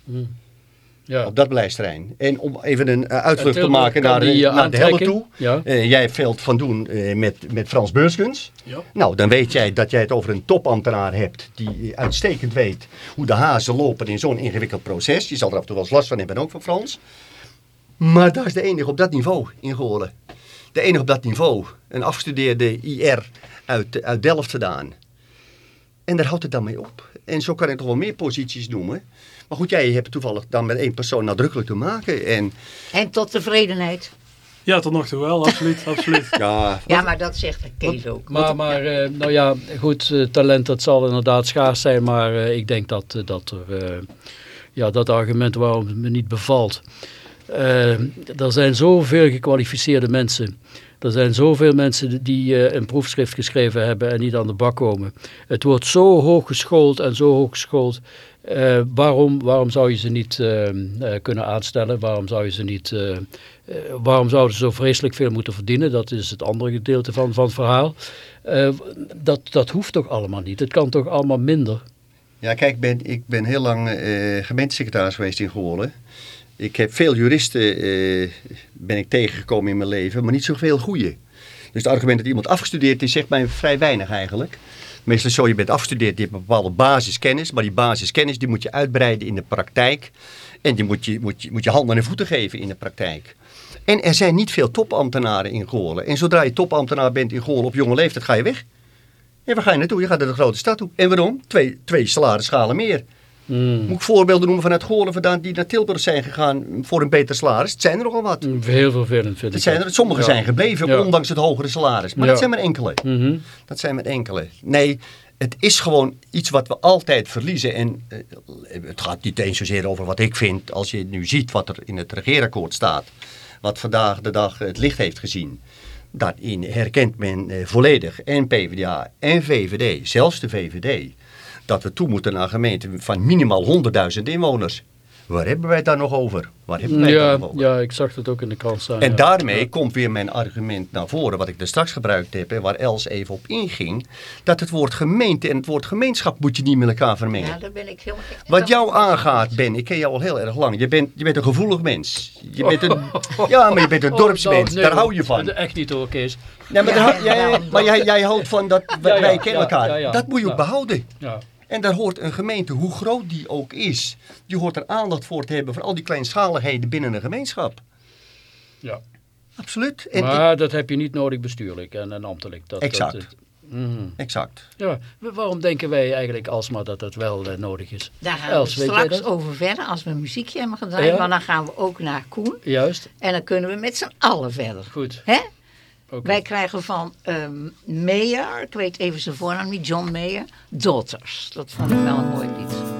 Ja. Op dat beleidsterrein. En om even een eh, uitvlucht te maken naar, die, de- eh, naar de helden toe. Ja. Eh, jij hebt veel van doen eh, met, met Frans Beurskens. Ja. Nou, dan weet jij dat jij het over een topambtenaar hebt die uitstekend weet hoe de hazen lopen in zo'n ingewikkeld proces. Je zal er af en toe wel eens last van hebben, ook van Frans. Maar dat is de enige op dat niveau in Goorlen. De enige op dat niveau. Een afgestudeerde IR uit, uit Delft gedaan. En daar houdt het dan mee op. En zo kan ik nog wel meer posities noemen. Maar goed, jij hebt toevallig dan met één persoon nadrukkelijk te maken. En En tot tevredenheid. Ja, tot nog toe wel, absoluut. absoluut. [laughs] ja, Ja, maar dat zegt de Kees ook. Maar, maar eh, nou ja, goed, eh, talent dat zal inderdaad schaars zijn, maar eh, ik denk dat, dat er, ja, dat argument waarom het me niet bevalt. Er zijn zoveel gekwalificeerde mensen. Er zijn zoveel mensen die eh, een proefschrift geschreven hebben en niet aan de bak komen. Het wordt zo hoog geschoold en zo hoog geschoold. Eh, waarom, waarom zou je ze niet eh, kunnen aanstellen? Waarom zou je ze niet... waarom zouden ze zo vreselijk veel moeten verdienen? Dat is het andere gedeelte van, van het verhaal. Dat, dat hoeft toch allemaal niet? Het kan toch allemaal minder? Ja, kijk, ik ben, ik ben heel lang gemeentesecretaris geweest in Goorlen. Ik heb veel juristen ben ik tegengekomen in mijn leven, maar niet zoveel goede. Dus het argument dat iemand afgestudeerd is, zegt mij vrij weinig eigenlijk. Meestal zo, je bent afgestudeerd, je hebt een bepaalde basiskennis, maar die basiskennis die moet je uitbreiden in de praktijk. En die moet je, moet je, moet je handen en voeten geven in de praktijk. En er zijn niet veel topambtenaren in Goorlen. En zodra je topambtenaar bent in Goorlen op jonge leeftijd, ga je weg. En waar ga je naartoe? Je gaat naar de grote stad toe. En waarom? Twee, twee salarisschalen meer. Hmm. Moet ik voorbeelden noemen vanuit Goorlen vandaan die naar Tilburg zijn gegaan voor een beter salaris? Het zijn er nogal wat. Heel vervelend vind ik. zijn er, Ja. zijn gebleven, Ja. ondanks het hogere salaris. Maar Ja. dat zijn maar enkele. Mhm. Dat zijn maar enkele. Nee, het is gewoon iets wat we altijd verliezen. En eh, het gaat niet eens zozeer over wat ik vind. Als je nu ziet wat er in het regeerakkoord staat. Wat vandaag de dag het licht heeft gezien. Daarin herkent men eh, volledig, en PvdA en VVD, zelfs de VVD, dat we toe moeten naar gemeenten van minimaal 100.000 inwoners. Waar hebben wij het daar nog over? Waar hebben wij het Ja, daar nog over? ja, ik zag dat ook in de krant staan. En ja. daarmee komt weer mijn argument naar voren, wat ik er straks gebruikt heb en waar Els even op inging, dat het woord gemeente en het woord gemeenschap moet je niet met elkaar vermengen. Ja, daar ben ik heel Wat jou aangaat, Ben, ik ken jou al heel erg lang. Je bent, je bent een gevoelig mens. Je bent een, [laughs] ja, maar je bent een Oh, dorpsmens. nou, nee, Daar hou je van. Echt niet hoor, Kees. Ja, maar, daar jij, maar jij, jij houdt van dat wij, Ja, ja, wij kennen ja, elkaar. ja, ja. Dat moet je ook Ja. behouden. Ja. En daar hoort een gemeente, hoe groot die ook is, die hoort er aandacht voor te hebben voor al die kleinschaligheden binnen een gemeenschap. Ja. Absoluut. En ik- maar dat heb je niet nodig bestuurlijk en, en ambtelijk. Dat, Exact. Dat, Mhm. Exact. Ja, waarom denken wij eigenlijk alsmaar dat dat wel eh, nodig is? Daar gaan Els, we straks over verder als we een muziekje hebben gedaan. Ja? Maar dan gaan we ook naar Koen. Juist, En dan kunnen we met z'n allen verder. goed. Hè? Wij krijgen van ehm Mayer, ik weet even zijn voornaam niet, John Mayer, Daughters. Dat vond ik wel een mooi lied.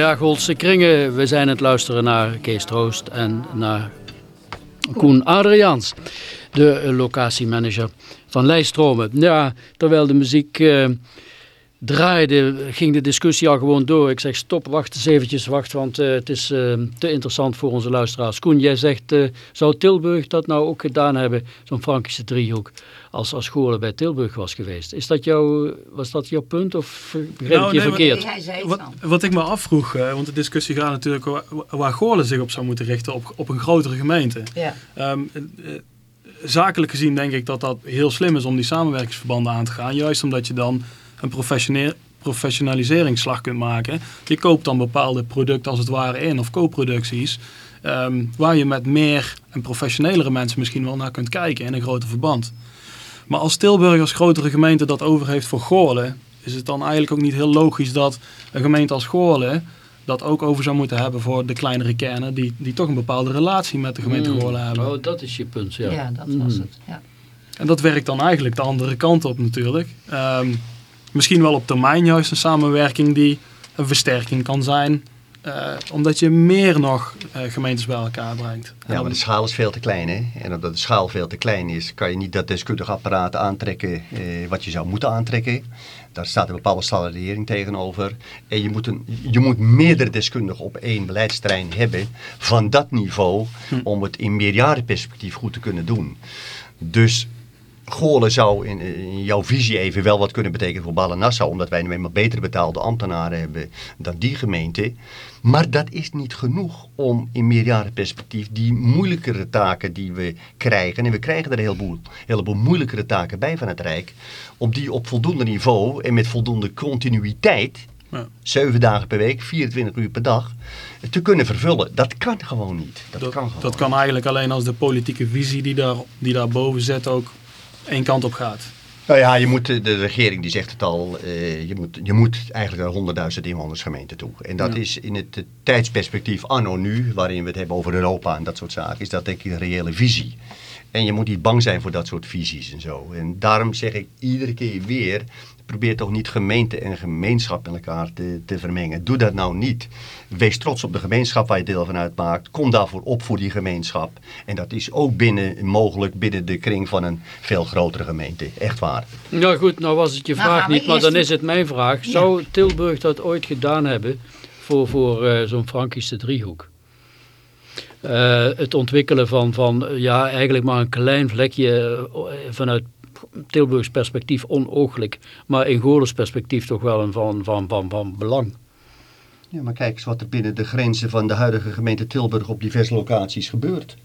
Ja, Goldse Kringen, we zijn het luisteren naar Kees Troost en naar Koen Adriaans, de locatiemanager van Lijststromen. Ja, terwijl de muziek eh, draaide, ging de discussie al gewoon door. Ik zeg stop, wacht eens eventjes, wacht, want eh, het is eh, te interessant voor onze luisteraars. Koen, jij zegt, eh, zou Tilburg dat nou ook gedaan hebben, zo'n Frankische driehoek, als, als Goorlen bij Tilburg was geweest? Is dat jouw, was dat jouw punt of begreep Nou, ik je nee, verkeerd? Wat, wat ik me afvroeg, eh, want de discussie gaat natuurlijk wa- waar Goorlen zich op zou moeten richten, op, op een grotere gemeente. Ja. Ehm, eh, eh, zakelijk gezien denk ik dat dat heel slim is om die samenwerkingsverbanden aan te gaan. Juist omdat je dan een professionaliseringsslag kunt maken. Je koopt dan bepaalde producten als het ware in of co-producties. ehm, waar je met meer en professionelere mensen misschien wel naar kunt kijken in een groter verband. Maar als Tilburg als grotere gemeente dat over heeft voor Goorlen, is het dan eigenlijk ook niet heel logisch dat een gemeente als Goorlen dat ook over zou moeten hebben voor de kleinere kernen die, die toch een bepaalde relatie met de gemeente Mm. Goorlen hebben. Oh, dat is je punt, ja. Ja, dat was het. Ja. En dat werkt dan eigenlijk de andere kant op natuurlijk. Ehm, misschien wel op termijn juist een samenwerking die een versterking kan zijn. eh, omdat je meer nog eh, gemeentes bij elkaar brengt. En Ja, maar de schaal is veel te klein. Hè? En omdat de schaal veel te klein is, kan je niet dat deskundig apparaat aantrekken eh, wat je zou moeten aantrekken. Daar staat een bepaalde standaardisering tegenover. En je moet, een, je moet meerdere deskundigen op één beleidsterrein hebben van dat niveau om het in meerjarenperspectief goed te kunnen doen. Dus Goorlen zou in, in jouw visie even wel wat kunnen betekenen voor Balen-Nassau, omdat wij nu eenmaal beter betaalde ambtenaren hebben dan die gemeente. Maar dat is niet genoeg om in meerjarenperspectief die moeilijkere taken die we krijgen, en we krijgen er een heleboel, heleboel moeilijkere taken bij van het Rijk, om die op voldoende niveau en met voldoende continuïteit, Ja. zeven dagen per week, 24 uur per dag, te kunnen vervullen. Dat kan gewoon niet. Dat, dat, kan gewoon dat kan eigenlijk alleen als de politieke visie die, daar, die daarboven zit ook één kant op gaat. Nou ja, je moet, de regering die zegt het al, eh, je, moet, je moet eigenlijk naar 100.000 inwonersgemeenten toe. En dat Ja. is in het tijdsperspectief anno nu, waarin we het hebben over Europa en dat soort zaken, is dat denk ik een reële visie. En je moet niet bang zijn voor dat soort visies en zo. En daarom zeg ik iedere keer weer, probeer toch niet gemeente en gemeenschap met elkaar te, te vermengen. Doe dat nou niet. Wees trots op de gemeenschap waar je deel van uitmaakt. Kom daarvoor op voor die gemeenschap. En dat is ook binnen, mogelijk binnen de kring van een veel grotere gemeente. Echt waar. Nou goed, nou was het je Nou, vraag niet, maar dan is het mijn vraag. Zou Tilburg dat ooit gedaan hebben voor, voor eh, zo'n Frankische driehoek? Eh, het ontwikkelen van, van ja, eigenlijk maar een klein vlekje eh, Tilburgs perspectief onooglijk, maar in Goorles perspectief toch wel een van, van, van, van belang. Ja, maar kijk eens wat er binnen de grenzen van de huidige gemeente Tilburg op diverse locaties gebeurt.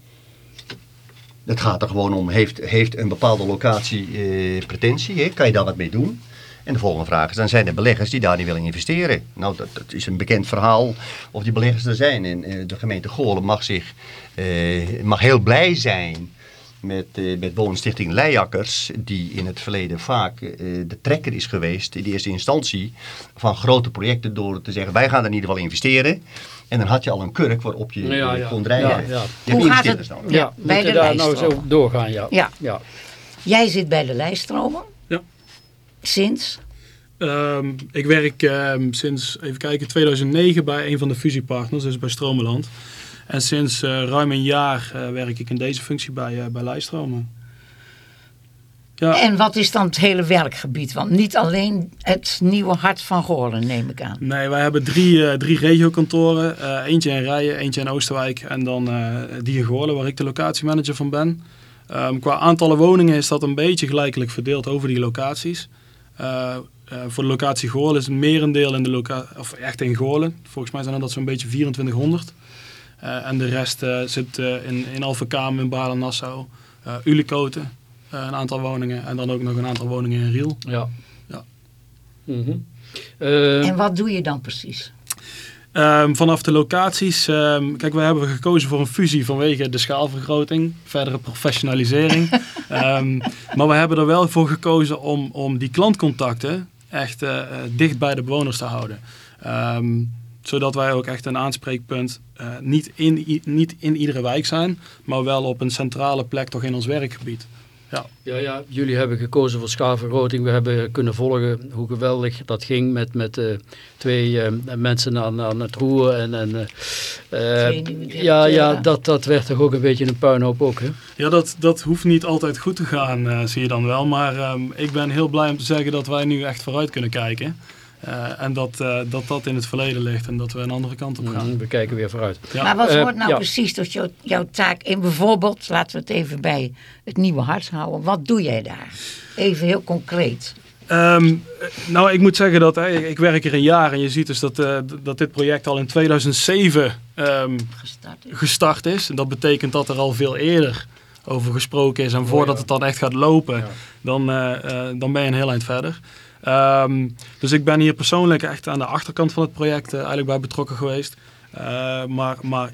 Het gaat er gewoon om, heeft, heeft een bepaalde locatie eh, pretentie, hè? kan je daar wat mee doen? En de volgende vraag is, dan zijn er beleggers die daar niet willen investeren. Nou, dat, dat is een bekend verhaal of die beleggers er zijn. En eh, de gemeente Goorlen mag, zich, eh, mag heel blij zijn met, eh met woonstichting Leijakkers, die in het verleden vaak eh, de trekker is geweest in de eerste instantie van grote projecten door te zeggen wij gaan er in ieder geval investeren. En dan had je al een kurk waarop je Ja, eh, ja. kon drijven. Ja, Hoe gaat investeerders het? nodig. Ja, Ja, bij de daar nou zo doorgaan, ja. Ja. ja. Jij zit bij de lijststromen Ja. sinds. Ehm, ik werk ehm, sinds, even kijken, 2009 bij een van de fusiepartners, dus bij Stromeland. En sinds eh, ruim een jaar eh, werk ik in deze functie bij, eh bij Lijststromen. Ja, En wat is dan het hele werkgebied? Want niet alleen het nieuwe hart van Goorlen, neem ik aan. nee, wij hebben drie, drie regiokantoren. Eh, eentje in Rijen, eentje in Oosterwijk en dan die in Goorlen, waar ik de locatiemanager van ben. Ehm, qua aantallen woningen is dat een beetje gelijkelijk verdeeld over die locaties. Voor de locatie Goorlen is het merendeel in de loca of echt in Goorlen. Volgens mij zijn dat zo'n beetje 2400. Eh, en de rest eh, zit eh, in, in Alphen in Balen-Nassau, eh Ulikoten, eh, een aantal woningen. En dan ook nog een aantal woningen in Riel. ja. Ja. Mhm. Eh, En wat doe je dan precies? Ehm, vanaf de locaties, ehm, kijk, we hebben gekozen voor een fusie vanwege de schaalvergroting, verdere professionalisering. [laughs] Ehm, maar we hebben er wel voor gekozen om, om die klantcontacten echt dicht bij de bewoners te houden. Zodat wij ook echt een aanspreekpunt eh, niet, in, i- niet in iedere wijk zijn, maar wel op een centrale plek toch in ons werkgebied. Ja, Ja, ja, jullie hebben gekozen voor schaalvergroting. We hebben kunnen volgen hoe geweldig dat ging met, met eh, twee eh, mensen aan, aan het roer. En, en, eh, eh, ja, ja dat, dat werd toch ook een beetje een puinhoop ook, hè? ja dat, dat hoeft niet altijd goed te gaan, eh, zie je dan wel. Maar ehm, ik ben heel blij om te zeggen dat wij nu echt vooruit kunnen kijken. Eh, en dat, eh, dat dat in het verleden ligt en dat we een andere kant op gaan. Mhm, We kijken weer vooruit. Ja. maar wat eh, hoort nou ja. precies tot jou- jouw taak in bijvoorbeeld, laten we het even bij het nieuwe hart houden. Wat doe jij daar? Even heel concreet. Ehm, nou, ik moet zeggen dat hè, ik, werk er een jaar en je ziet dus dat, eh, dat dit project al in 2007 ehm, Gestart is. gestart is. En dat betekent dat er al veel eerder over gesproken is. En voordat ja. het dan echt gaat lopen, Ja. dan, eh, eh, dan ben je een heel eind verder. Ehm, dus ik ben hier persoonlijk echt aan de achterkant van het project eh, eigenlijk bij betrokken geweest. Eh, maar, maar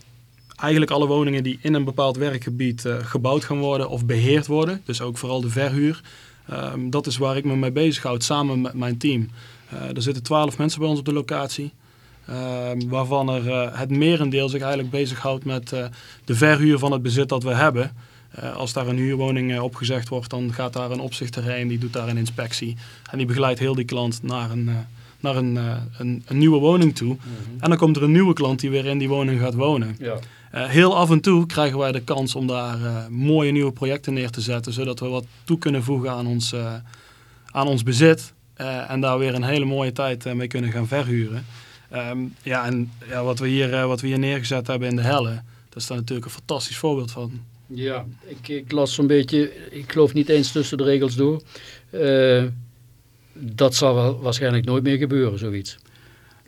eigenlijk alle woningen die in een bepaald werkgebied eh, gebouwd gaan worden of beheerd worden, dus ook vooral de verhuur, ehm, dat is waar ik me mee bezighoud samen met mijn team. Er zitten twaalf mensen bij ons op de locatie. Ehm, waarvan er het merendeel zich eigenlijk bezighoudt met de verhuur van het bezit dat we hebben. Eh, als daar een huurwoning eh, opgezegd wordt, dan gaat daar een opzichter heen, die doet daar een inspectie. En die begeleidt heel die klant naar een, eh, naar een, een, een nieuwe woning toe. En dan komt er een nieuwe klant die weer in die woning gaat wonen. Ja. Heel af en toe krijgen wij de kans om daar mooie nieuwe projecten neer te zetten, zodat we wat toe kunnen voegen aan ons, aan ons bezit. en daar weer een hele mooie tijd mee kunnen gaan verhuren. Ehm, ja, en ja, wat, we hier, wat we hier neergezet hebben in de Helle, dat is daar natuurlijk een fantastisch voorbeeld van. Ja, ik, ik las zo'n beetje, ik geloof niet eens tussen de regels door. Eh, dat zal wel waarschijnlijk nooit meer gebeuren, zoiets.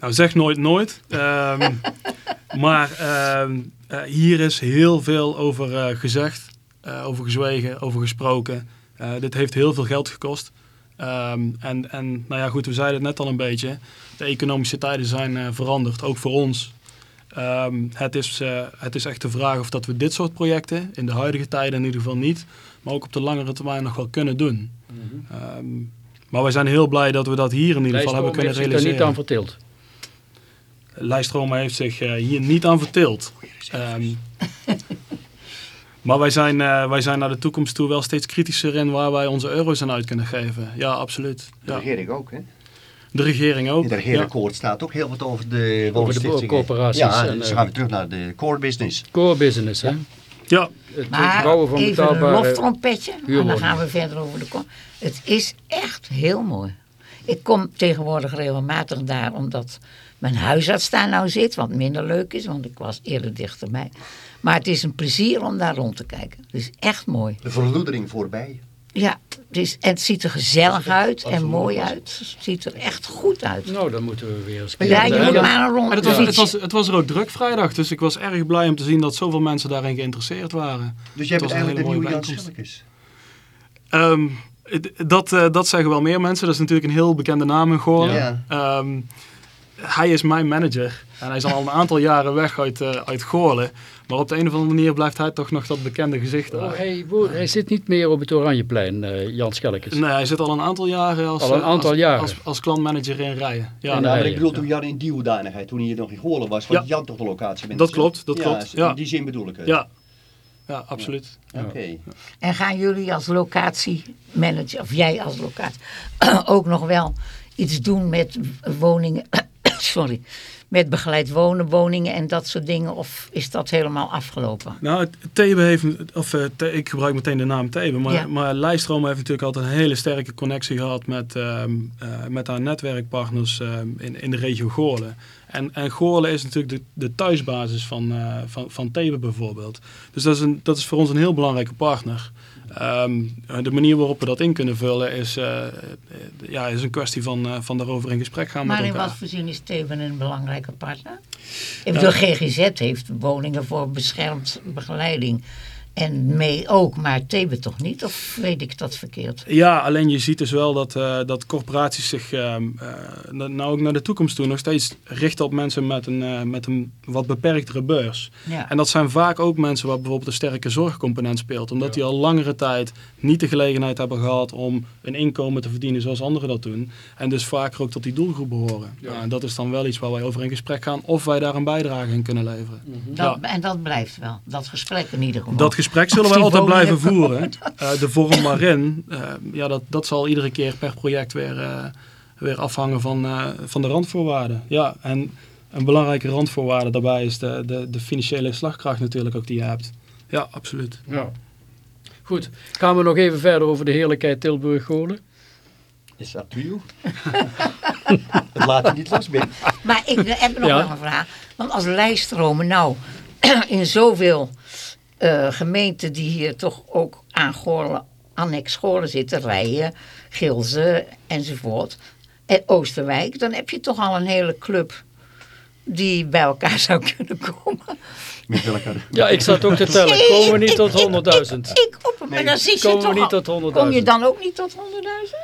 Nou, zeg nooit nooit. Ehm, [laughs] maar ehm, eh, hier is heel veel over eh, gezegd, over gezwegen, over gesproken. Dit heeft heel veel geld gekost. Ehm, en, en nou ja, goed, we zeiden het net al een beetje. De economische tijden zijn veranderd, ook voor ons. Ehm, het, is, eh, het is echt de vraag of dat we dit soort projecten, in de huidige tijden in ieder geval niet, maar ook op de langere termijn nog wel kunnen doen. Ehm, maar wij zijn heel blij dat we dat hier in ieder geval hebben kunnen Lijststroom heeft zich daar realiseren. niet aan verteeld. Lijststroom heeft zich eh, hier niet aan verteeld. Ehm, maar wij zijn, eh, wij zijn naar de toekomst toe wel steeds kritischer in waar wij onze euro's aan uit kunnen geven. Ja, absoluut. Ja. regering ook, hè? De regering ook. In het Ja. regeerakkoord staat ook heel wat over de Over de woonstichtingen. coöperaties Ja, en, dus eh, gaan we terug naar de core business. Core business, hè? Ja, Het Maar bouwen van even een loftrompetje. En dan gaan we verder over de kom. Het is echt heel mooi. Ik kom tegenwoordig regelmatig daar omdat mijn huisarts daar nou zit. Wat minder leuk is, want ik was eerder dichterbij. Maar het is een plezier om daar rond te kijken. Het is echt mooi. De verloedering voorbij. Ja, het, is, en het ziet er gezellig uit en mooi uit. Het ziet er echt goed uit. Nou, dan moeten we weer eens Ja, je moet maar een En rond het, was, het, was, het was er ook druk vrijdag, dus ik was erg blij om te zien dat zoveel mensen daarin geïnteresseerd waren. Dus jij bent eigenlijk de nieuwe Jan. Ehm, dat, eh, dat zeggen wel meer mensen. Dat is natuurlijk een heel bekende naam in Goorlen. Ja. Ehm, hij is mijn manager. En hij is al een aantal jaren weg uit, eh, uit Goorlen. Maar op de een of andere manier blijft hij toch nog dat bekende gezicht daar. Oh, hij, hij zit niet meer op het Oranjeplein, eh Jan Schellekes. Nee, hij zit al een aantal jaren als, Al een eh, aantal als, jaren. als, als klantmanager in Rijen. Ja, In Ja, maar ik bedoel ja. toen Jan in die hoedanigheid, toen hij hier nog in Goorlen was, was Ja. Jan toch de locatie Dat klopt, dat ja, klopt, In ja. die zin bedoel ik het. ja. ja absoluut. Oké. En gaan jullie als locatiemanager, of jij als locatie, [clears throat] ook nog wel iets doen met woningen, [clears throat] sorry, met begeleid wonen, woningen en dat soort dingen? Of is dat helemaal afgelopen? Nou, Thebe heeft, of eh, ik gebruik meteen de naam Thebe, maar, Ja. maar heeft natuurlijk altijd een hele sterke connectie gehad met, ehm, eh, met haar netwerkpartners ehm, in, in de regio Goorlen. En, en Goorlen is natuurlijk de, de thuisbasis van, eh, van, van Thebe bijvoorbeeld. Dus dat is, een, dat is voor ons een heel belangrijke partner. Ehm, de manier waarop we dat in kunnen vullen is, eh, ja, is een kwestie van, eh, van daarover in gesprek gaan Maar met in elkaar. wat voor zin is Teven een belangrijke partner? Ik bedoel, GGZ heeft woningen voor beschermd begeleiding. En mee ook, maar Teven toch niet? Of weet ik dat verkeerd? Ja, alleen je ziet dus wel dat, eh, dat corporaties zich ehm, eh, na- nou ook naar de toekomst toe nog steeds richten op mensen met een, eh, met een wat beperktere beurs. Ja. En dat zijn vaak ook mensen waar bijvoorbeeld een sterke zorgcomponent speelt. Omdat die al langere tijd niet de gelegenheid hebben gehad om een inkomen te verdienen zoals anderen dat doen. En dus vaker ook tot die doelgroep behoren. Ja. Ja, en dat is dan wel iets waar wij over in gesprek gaan of wij daar een bijdrage in kunnen leveren. Dat, En dat blijft wel, dat gesprek in ieder geval. Dat gesprek zullen wij altijd blijven voeren. [laughs] Eh, de vorm waarin, eh, ja, dat, dat zal iedere keer per project weer, eh, weer afhangen van, eh, van de randvoorwaarden. Ja, en een belangrijke randvoorwaarde daarbij is de, de, de financiële slagkracht natuurlijk ook die je hebt. Ja, absoluut. Ja. Goed, gaan we nog even verder over de heerlijkheid Tilburg-Goorlen? Is dat to? Het [laughs] laat je niet los, Ben. Maar ik heb nog Ja. wel een vraag. Want als lijststromen nou [clears throat] in zoveel eh, gemeenten die hier toch ook aan Goorlen, annex Goorlen zitten, Rijen, Gilze enzovoort, en Oosterwijk, dan heb je toch al een hele club die bij elkaar [laughs] zou kunnen komen. Met welke... Ja, ik zat ook te tellen. [laughs] Komen we niet tot 100.000? Ik op hem, maar dan zie je komen we niet al- tot 100.000. Kom je dan ook niet tot 100.000?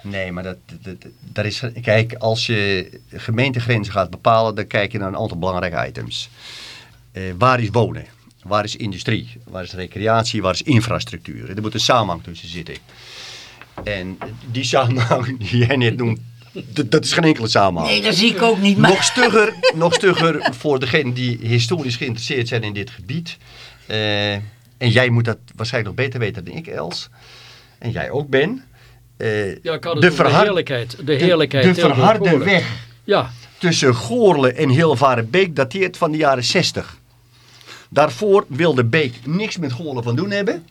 Nee, maar dat, dat, dat is... Kijk, als je gemeentegrenzen gaat bepalen, dan kijk je naar een aantal belangrijke items. Eh, waar is wonen? Waar is industrie? Waar is recreatie? Waar is infrastructuur? Er moet een samenhang tussen zitten. En die samenhang [laughs] die jij net noemt, dat is geen enkele samenhang. Nee, dat zie ik ook niet. Maar... Nog stugger, nog stugger voor degenen die historisch geïnteresseerd zijn in dit gebied. Eh, en jij moet dat waarschijnlijk nog beter weten dan ik, Els. En jij ook, Ben. Eh, Ja, ik had het de, de heerlijkheid. De heerlijkheid. de verharde weg Ja, tussen Goorle en Hilvarenbeek dateert van de jaren 60. Daarvoor wilde Beek niks met Goorle van doen hebben.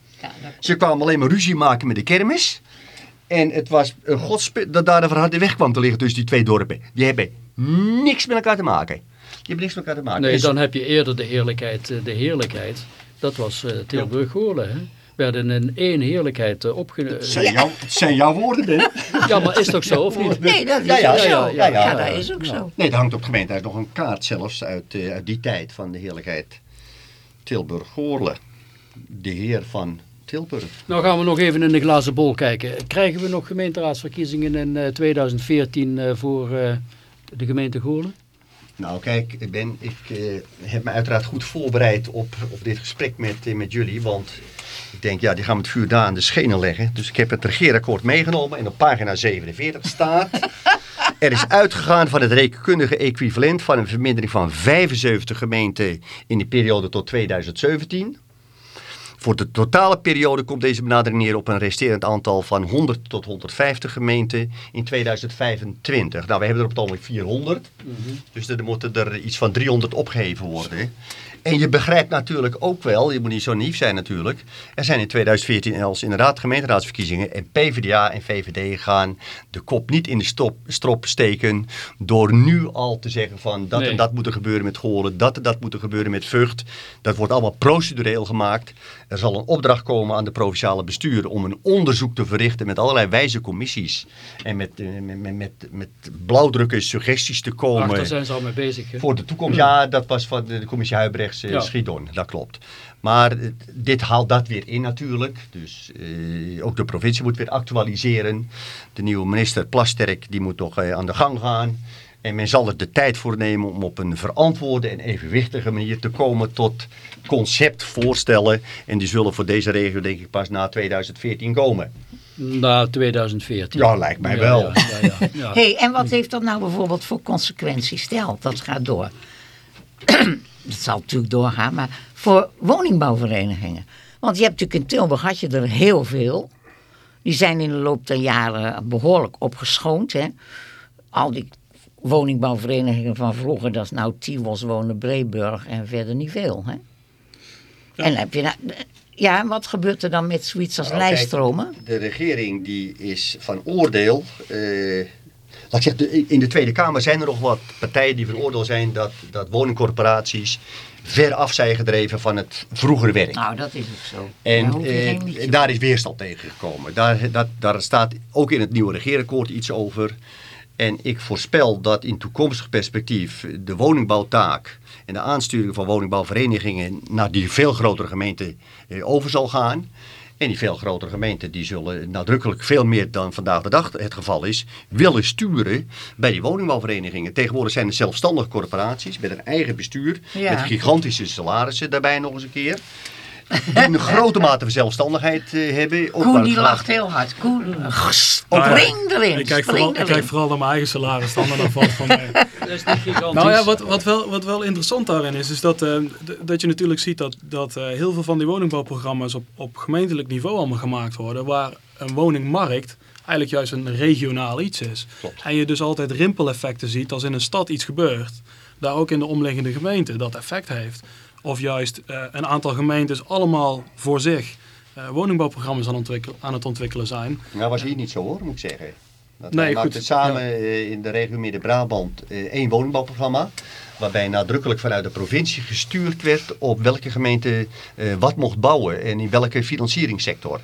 Ze kwamen alleen maar ruzie maken met de kermis. En het was een godspit dat daar een verharde weg kwam te liggen tussen die twee dorpen. Die hebben niks met elkaar te maken. Die hebben niks met elkaar te maken. nee, dan heb je eerder de heerlijkheid. eh, De heerlijkheid, dat was eh Tilburg-Goorlen. hè. Werden in één heerlijkheid eh, Het opgenomen. zijn, jouw, het zijn jouw woorden, Ben. Ja, maar is het ook zo of niet? Nee, dat is Ja, ja, ook ja, zo. ja, Ja, ja, dat ja. is ook zo. Nee, er hangt op het gemeentehuis nog een kaart zelfs uit, uit die tijd van de heerlijkheid Tilburg-Goorle. De heer van Tilburg. Nou gaan we nog even in de glazen bol kijken. Krijgen we nog gemeenteraadsverkiezingen in eh, 2014 eh, voor eh, de gemeente Goorlen? Nou kijk, Ben, ik eh, heb me uiteraard goed voorbereid op, op dit gesprek met, eh, met jullie. Want ik denk, ja, die gaan we het vuur daar aan de schenen leggen. Dus ik heb het regeerakkoord meegenomen en op pagina 47 staat... [laughs] Er is uitgegaan van het rekenkundige equivalent van een vermindering van 75 gemeenten in de periode tot 2017. Voor de totale periode komt deze benadering neer op een resterend aantal van 100 tot 150 gemeenten in 2025. Nou, we hebben er op het ogenblik 400. Dus er moeten er iets van 300 opgeheven worden. En je begrijpt natuurlijk ook wel, je moet niet zo naïef zijn natuurlijk. Er zijn in 2014 Els inderdaad gemeenteraadsverkiezingen. En PvdA en VVD gaan de kop niet in de stop, strop steken. Door nu al te zeggen van dat Nee. en dat moet er gebeuren met Goorlen. Dat en dat moet er gebeuren met Vught. Dat wordt allemaal procedureel gemaakt. Er zal een opdracht komen aan de provinciale besturen om een onderzoek te verrichten met allerlei wijze commissies. En met, eh, met, met, met, blauwdrukken suggesties te komen. Ach, daar zijn ze al mee bezig. hè? Voor de toekomst, ja, dat was van de commissie Huibrechts eh, Ja. Schiedon, dat klopt. Maar eh, dit haalt dat weer in natuurlijk. Dus eh, ook de provincie moet weer actualiseren. De nieuwe minister Plasterk die moet nog eh, aan de gang gaan. En men zal er de tijd voor nemen om op een verantwoorde en evenwichtige manier te komen tot conceptvoorstellen. En die zullen voor deze regio denk ik pas na 2014 komen. Na 2014. Ja, lijkt mij Ja, wel. Ja, ja, ja, ja. [laughs] Hey, en wat heeft dat nou bijvoorbeeld voor consequenties? Stel, dat gaat door. [clears throat] dat zal natuurlijk doorgaan, maar voor woningbouwverenigingen. Want je hebt natuurlijk in Tilburg had je er heel veel. Die zijn in de loop der jaren behoorlijk opgeschoond. Hè? Al die woningbouwverenigingen van vroeger, dat is nou Tiwos, Wonen, Breeburg en verder niet veel. Hè? En heb je nou, ja, wat gebeurt er dan met zoiets als Nou, kijk, lijststromen? De regering die is van oordeel. eh, laat ik zeggen, in de Tweede Kamer zijn er nog wat partijen die van oordeel zijn dat, dat woningcorporaties ver af zijn gedreven van het vroegere werk. Nou, dat is ook zo. En eh, daar is weerstand tegen gekomen. Daar, dat, daar staat ook in het nieuwe regeerakkoord iets over. En ik voorspel dat in toekomstig perspectief de woningbouwtaak en de aansturing van woningbouwverenigingen naar die veel grotere gemeenten eh, over zal gaan. En die veel grotere gemeenten die zullen nadrukkelijk veel meer dan vandaag de dag het geval is, willen sturen bij die woningbouwverenigingen. Tegenwoordig zijn het zelfstandige corporaties met een eigen bestuur, Ja. met gigantische salarissen daarbij nog eens een keer. Die een grote mate van zelfstandigheid eh, hebben. Koen die lacht heel hard. Koen, Nou spring erin. Ik kijk, vooral, ik kijk vooral naar mijn eigen salaris dan en dan valt van mij. [laughs] Dat is niet gigantisch. Nou ja, wat, wat, wel, wat wel interessant daarin is, is dat, eh, dat je natuurlijk ziet dat, dat eh, heel veel van die woningbouwprogramma's op, op gemeentelijk niveau allemaal gemaakt worden, waar een woningmarkt eigenlijk juist een regionaal iets is. Klopt. En je dus altijd rimpeleffecten ziet als in een stad iets gebeurt, daar ook in de omliggende gemeente dat effect heeft. Of juist eh, een aantal gemeentes allemaal voor zich eh, woningbouwprogramma's aan, ontwikkel- aan het ontwikkelen zijn. Nou was hier niet zo hoor, moet ik zeggen. Dat Nee, samen eh, in de regio Midden-Brabant eh, één woningbouwprogramma. Waarbij nadrukkelijk vanuit de provincie gestuurd werd op welke gemeente eh, wat mocht bouwen en in welke financieringssector.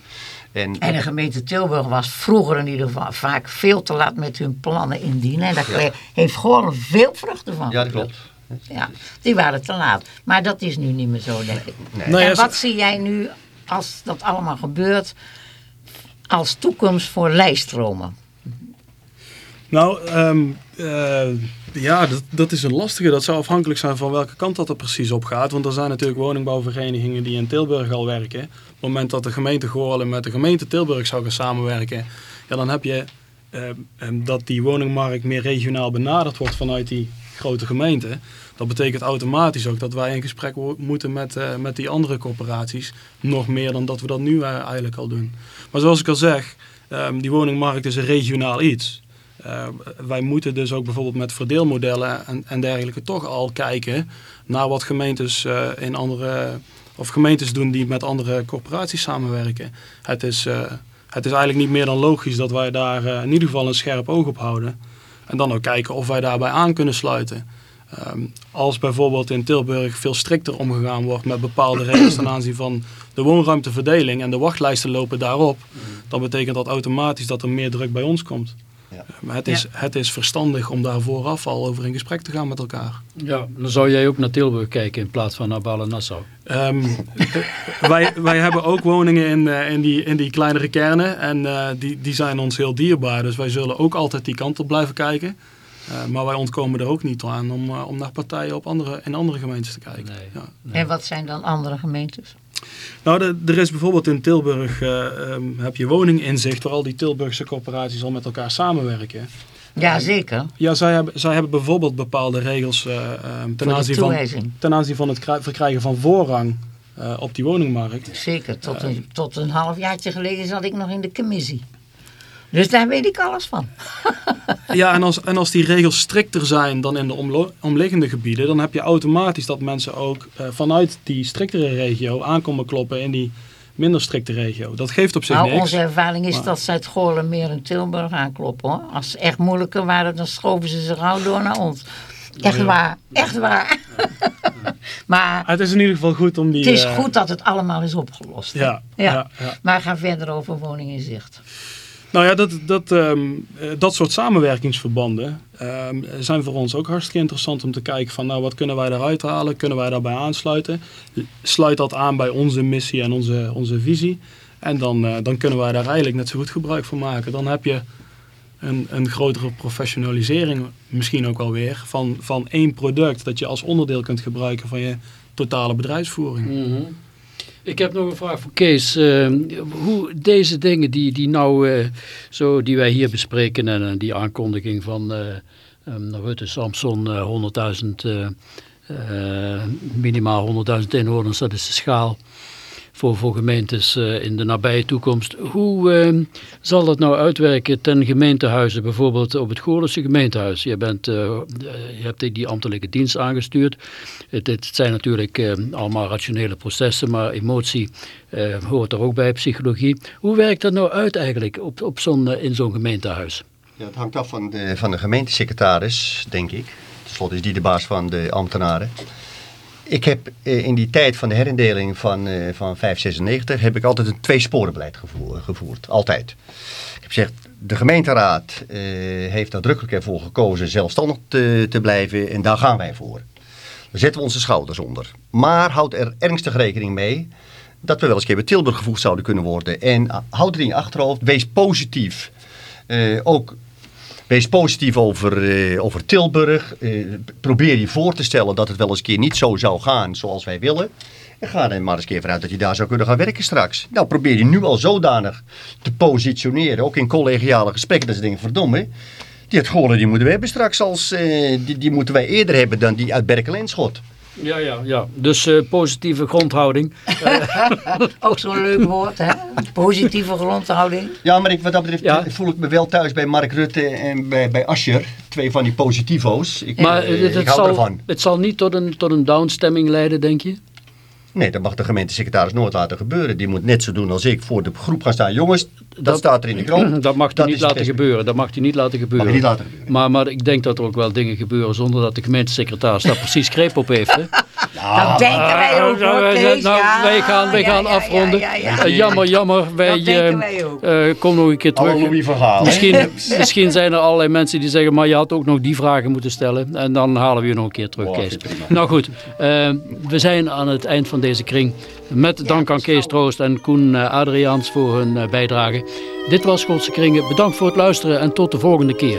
En, En de gemeente Tilburg was vroeger in ieder geval vaak veel te laat met hun plannen indienen. En daar heeft Goorlen veel vruchten van. ja, dat klopt. Ja, die waren te laat. Maar dat is nu niet meer zo, denk ik. Nee. En wat zie jij nu, als dat allemaal gebeurt, als toekomst voor lijststromen? Nou, ehm, eh, ja, dat, dat is een lastige. Dat zou afhankelijk zijn van welke kant dat er precies op gaat. Want er zijn natuurlijk woningbouwverenigingen die in Tilburg al werken. Op het moment dat de gemeente Goorlen met de gemeente Tilburg zou gaan samenwerken, ja, dan heb je eh, ehm, dat die woningmarkt meer regionaal benaderd wordt vanuit die grote gemeente. Dat betekent automatisch ook dat wij in gesprek moeten met, eh, met die andere corporaties. Nog meer dan dat we dat nu eh, eigenlijk al doen. Maar zoals ik al zeg, ehm, die woningmarkt is een regionaal iets. Eh, wij moeten dus ook bijvoorbeeld met verdeelmodellen en, en dergelijke toch al kijken naar wat gemeentes eh, in andere of gemeentes doen die met andere corporaties samenwerken. Het is, het is eigenlijk niet meer dan logisch dat wij daar in ieder geval een scherp oog op houden. En dan ook kijken of wij daarbij aan kunnen sluiten. Ehm, als bijvoorbeeld in Tilburg veel strikter omgegaan wordt met bepaalde regels ten aanzien van de woonruimteverdeling en de wachtlijsten lopen daarop, dan betekent dat automatisch dat er meer druk bij ons komt. Ja. Maar het is, het is verstandig om daar vooraf al over in gesprek te gaan met elkaar. Ja, dan zou jij ook naar Tilburg kijken in plaats van naar Balen-Nassau. Ehm, wij, wij hebben ook woningen in, eh, in, die, in die kleinere kernen en eh, die, die zijn ons heel dierbaar. Dus wij zullen ook altijd die kant op blijven kijken. Eh, maar wij ontkomen er ook niet aan om, om naar partijen op andere, in andere gemeentes te kijken. Nee. Ja. En wat zijn dan andere gemeentes? Nou, de- er is bijvoorbeeld in Tilburg eh, ehm, heb je woninginzicht waar al die Tilburgse corporaties al met elkaar samenwerken. Ja, zeker. Ja, zij hebben, zij hebben bijvoorbeeld bepaalde regels eh, ehm, ten, aanzien van, ten aanzien van het kri- verkrijgen van voorrang eh, op die woningmarkt. Zeker. Tot een, tot een halfjaartje geleden zat ik nog in de commissie. Dus daar weet ik alles van. [laughs] Ja, en als, en als die regels strikter zijn dan in de omliggende gebieden, dan heb je automatisch dat mensen ook eh, vanuit die striktere regio aankomen kloppen in die minder strikte regio. Dat geeft op zich Nou, niks. onze ervaring is Maar- dat ze uit Goorlen meer in Tilburg aankloppen hoor. Als ze echt moeilijker waren, dan schoven ze ze gauw door naar ons. Echt waar, echt waar. [laughs] maar Het is in ieder geval goed om die... het is eh, goed dat het allemaal is opgelost. Ja, ja. ja, ja. Maar ga verder over woning in zicht. Nou ja, dat, dat, ehm, eh, dat soort samenwerkingsverbanden ehm, zijn voor ons ook hartstikke interessant om te kijken van nou wat kunnen wij daaruit halen, kunnen wij daarbij aansluiten. Sluit dat aan bij onze missie en onze, onze visie. En dan, eh, dan kunnen wij daar eigenlijk net zo goed gebruik van maken. Dan heb je een, een grotere professionalisering misschien ook alweer van, van één product dat je als onderdeel kunt gebruiken van je totale bedrijfsvoering. Mhm. Ik heb nog een vraag voor Kees. Eh, hoe deze dingen die, die, nou, eh, zo, die wij hier bespreken en eh, die aankondiging van eh um, Rutte, Samson, eh, 100.000, eh, eh, minimaal 100.000 inwoners, dat is de schaal voor, gemeentes eh, in de nabije toekomst. Hoe eh, zal dat nou uitwerken ten gemeentehuizen, bijvoorbeeld op het Goorlense gemeentehuis? Je, bent, eh, eh, je hebt die- ambtelijke dienst aangestuurd. Het, zijn natuurlijk eh, allemaal rationele processen, maar emotie hoort er ook bij, psychologie. Hoe werkt dat nou uit eigenlijk op, op zo'n, in zo'n gemeentehuis? Ja, het hangt af van de, van de gemeentesecretaris, denk ik. Ten is die de baas van de ambtenaren. Ik heb eh, in die tijd van de herindeling van, eh van 596 heb ik altijd een tweesporenbeleid gevoer, gevoerd. Altijd. Ik heb gezegd, de gemeenteraad eh, heeft nadrukkelijk ervoor gekozen zelfstandig te, te blijven en daar gaan wij voor. Daar zetten we onze schouders onder. Maar houd er ernstig rekening mee dat we wel eens een keer bij Tilburg gevoegd zouden kunnen worden. En houd het in je achterhoofd, wees positief. Ook wees positief over, eh, over Tilburg. Eh, probeer je voor te stellen dat het wel eens een keer niet zo zou gaan zoals wij willen. En ga er maar eens een keer vanuit dat je daar zou kunnen gaan werken straks. Nou, probeer je nu al zodanig te positioneren, ook in collegiale gesprekken, dat ze denken, verdomme, die uit Goorlen die moeten we hebben straks als, eh, die, die moeten wij eerder hebben dan die uit Berkel en Schot. Ja, ja, ja. Dus eh, positieve grondhouding. [laughs] Ook zo'n leuk woord, hè? Positieve grondhouding. Ja, maar ik, wat dat betreft Ja. eh, voel ik me wel thuis bij Mark Rutte en bij, bij Ascher. Twee van die positivo's. Ik, Maar eh, het, het ik hou zal, ervan. het zal niet tot een, tot een downstemming leiden, denk je? Nee, dat mag de gemeentesecretaris nooit laten gebeuren. Die moet net zo doen als ik voor de groep gaan staan. Jongens, dat, Dat- staat er in de krant. [clears throat] Dat mag hij niet laten gebeuren. Dat mag hij niet laten gebeuren. Niet laten gebeuren. Maar, maar ik denk dat er ook wel dingen gebeuren zonder dat de gemeentesecretaris daar precies greep op heeft. Hè? [laughs] dat denken wij ook, Nou, hoor, wij- Kees. nou, Ja, wij gaan, wij gaan ja, afronden. ja, ja, ja. Eh, jammer, jammer. Wij, Dat denken eh, wij ook. eh, kom nog een keer terug. Misschien, [laughs] misschien zijn er allerlei mensen die zeggen, maar je had ook nog die vragen moeten stellen. En dan halen we je nog een keer terug, Oh, Kees. Nou goed, eh, we zijn aan het eind van deze kring. Met dank aan Kees Troost en Koen eh, Adriaans voor hun eh, bijdrage. Dit was Schotse Kringen. Bedankt voor het luisteren en tot de volgende keer.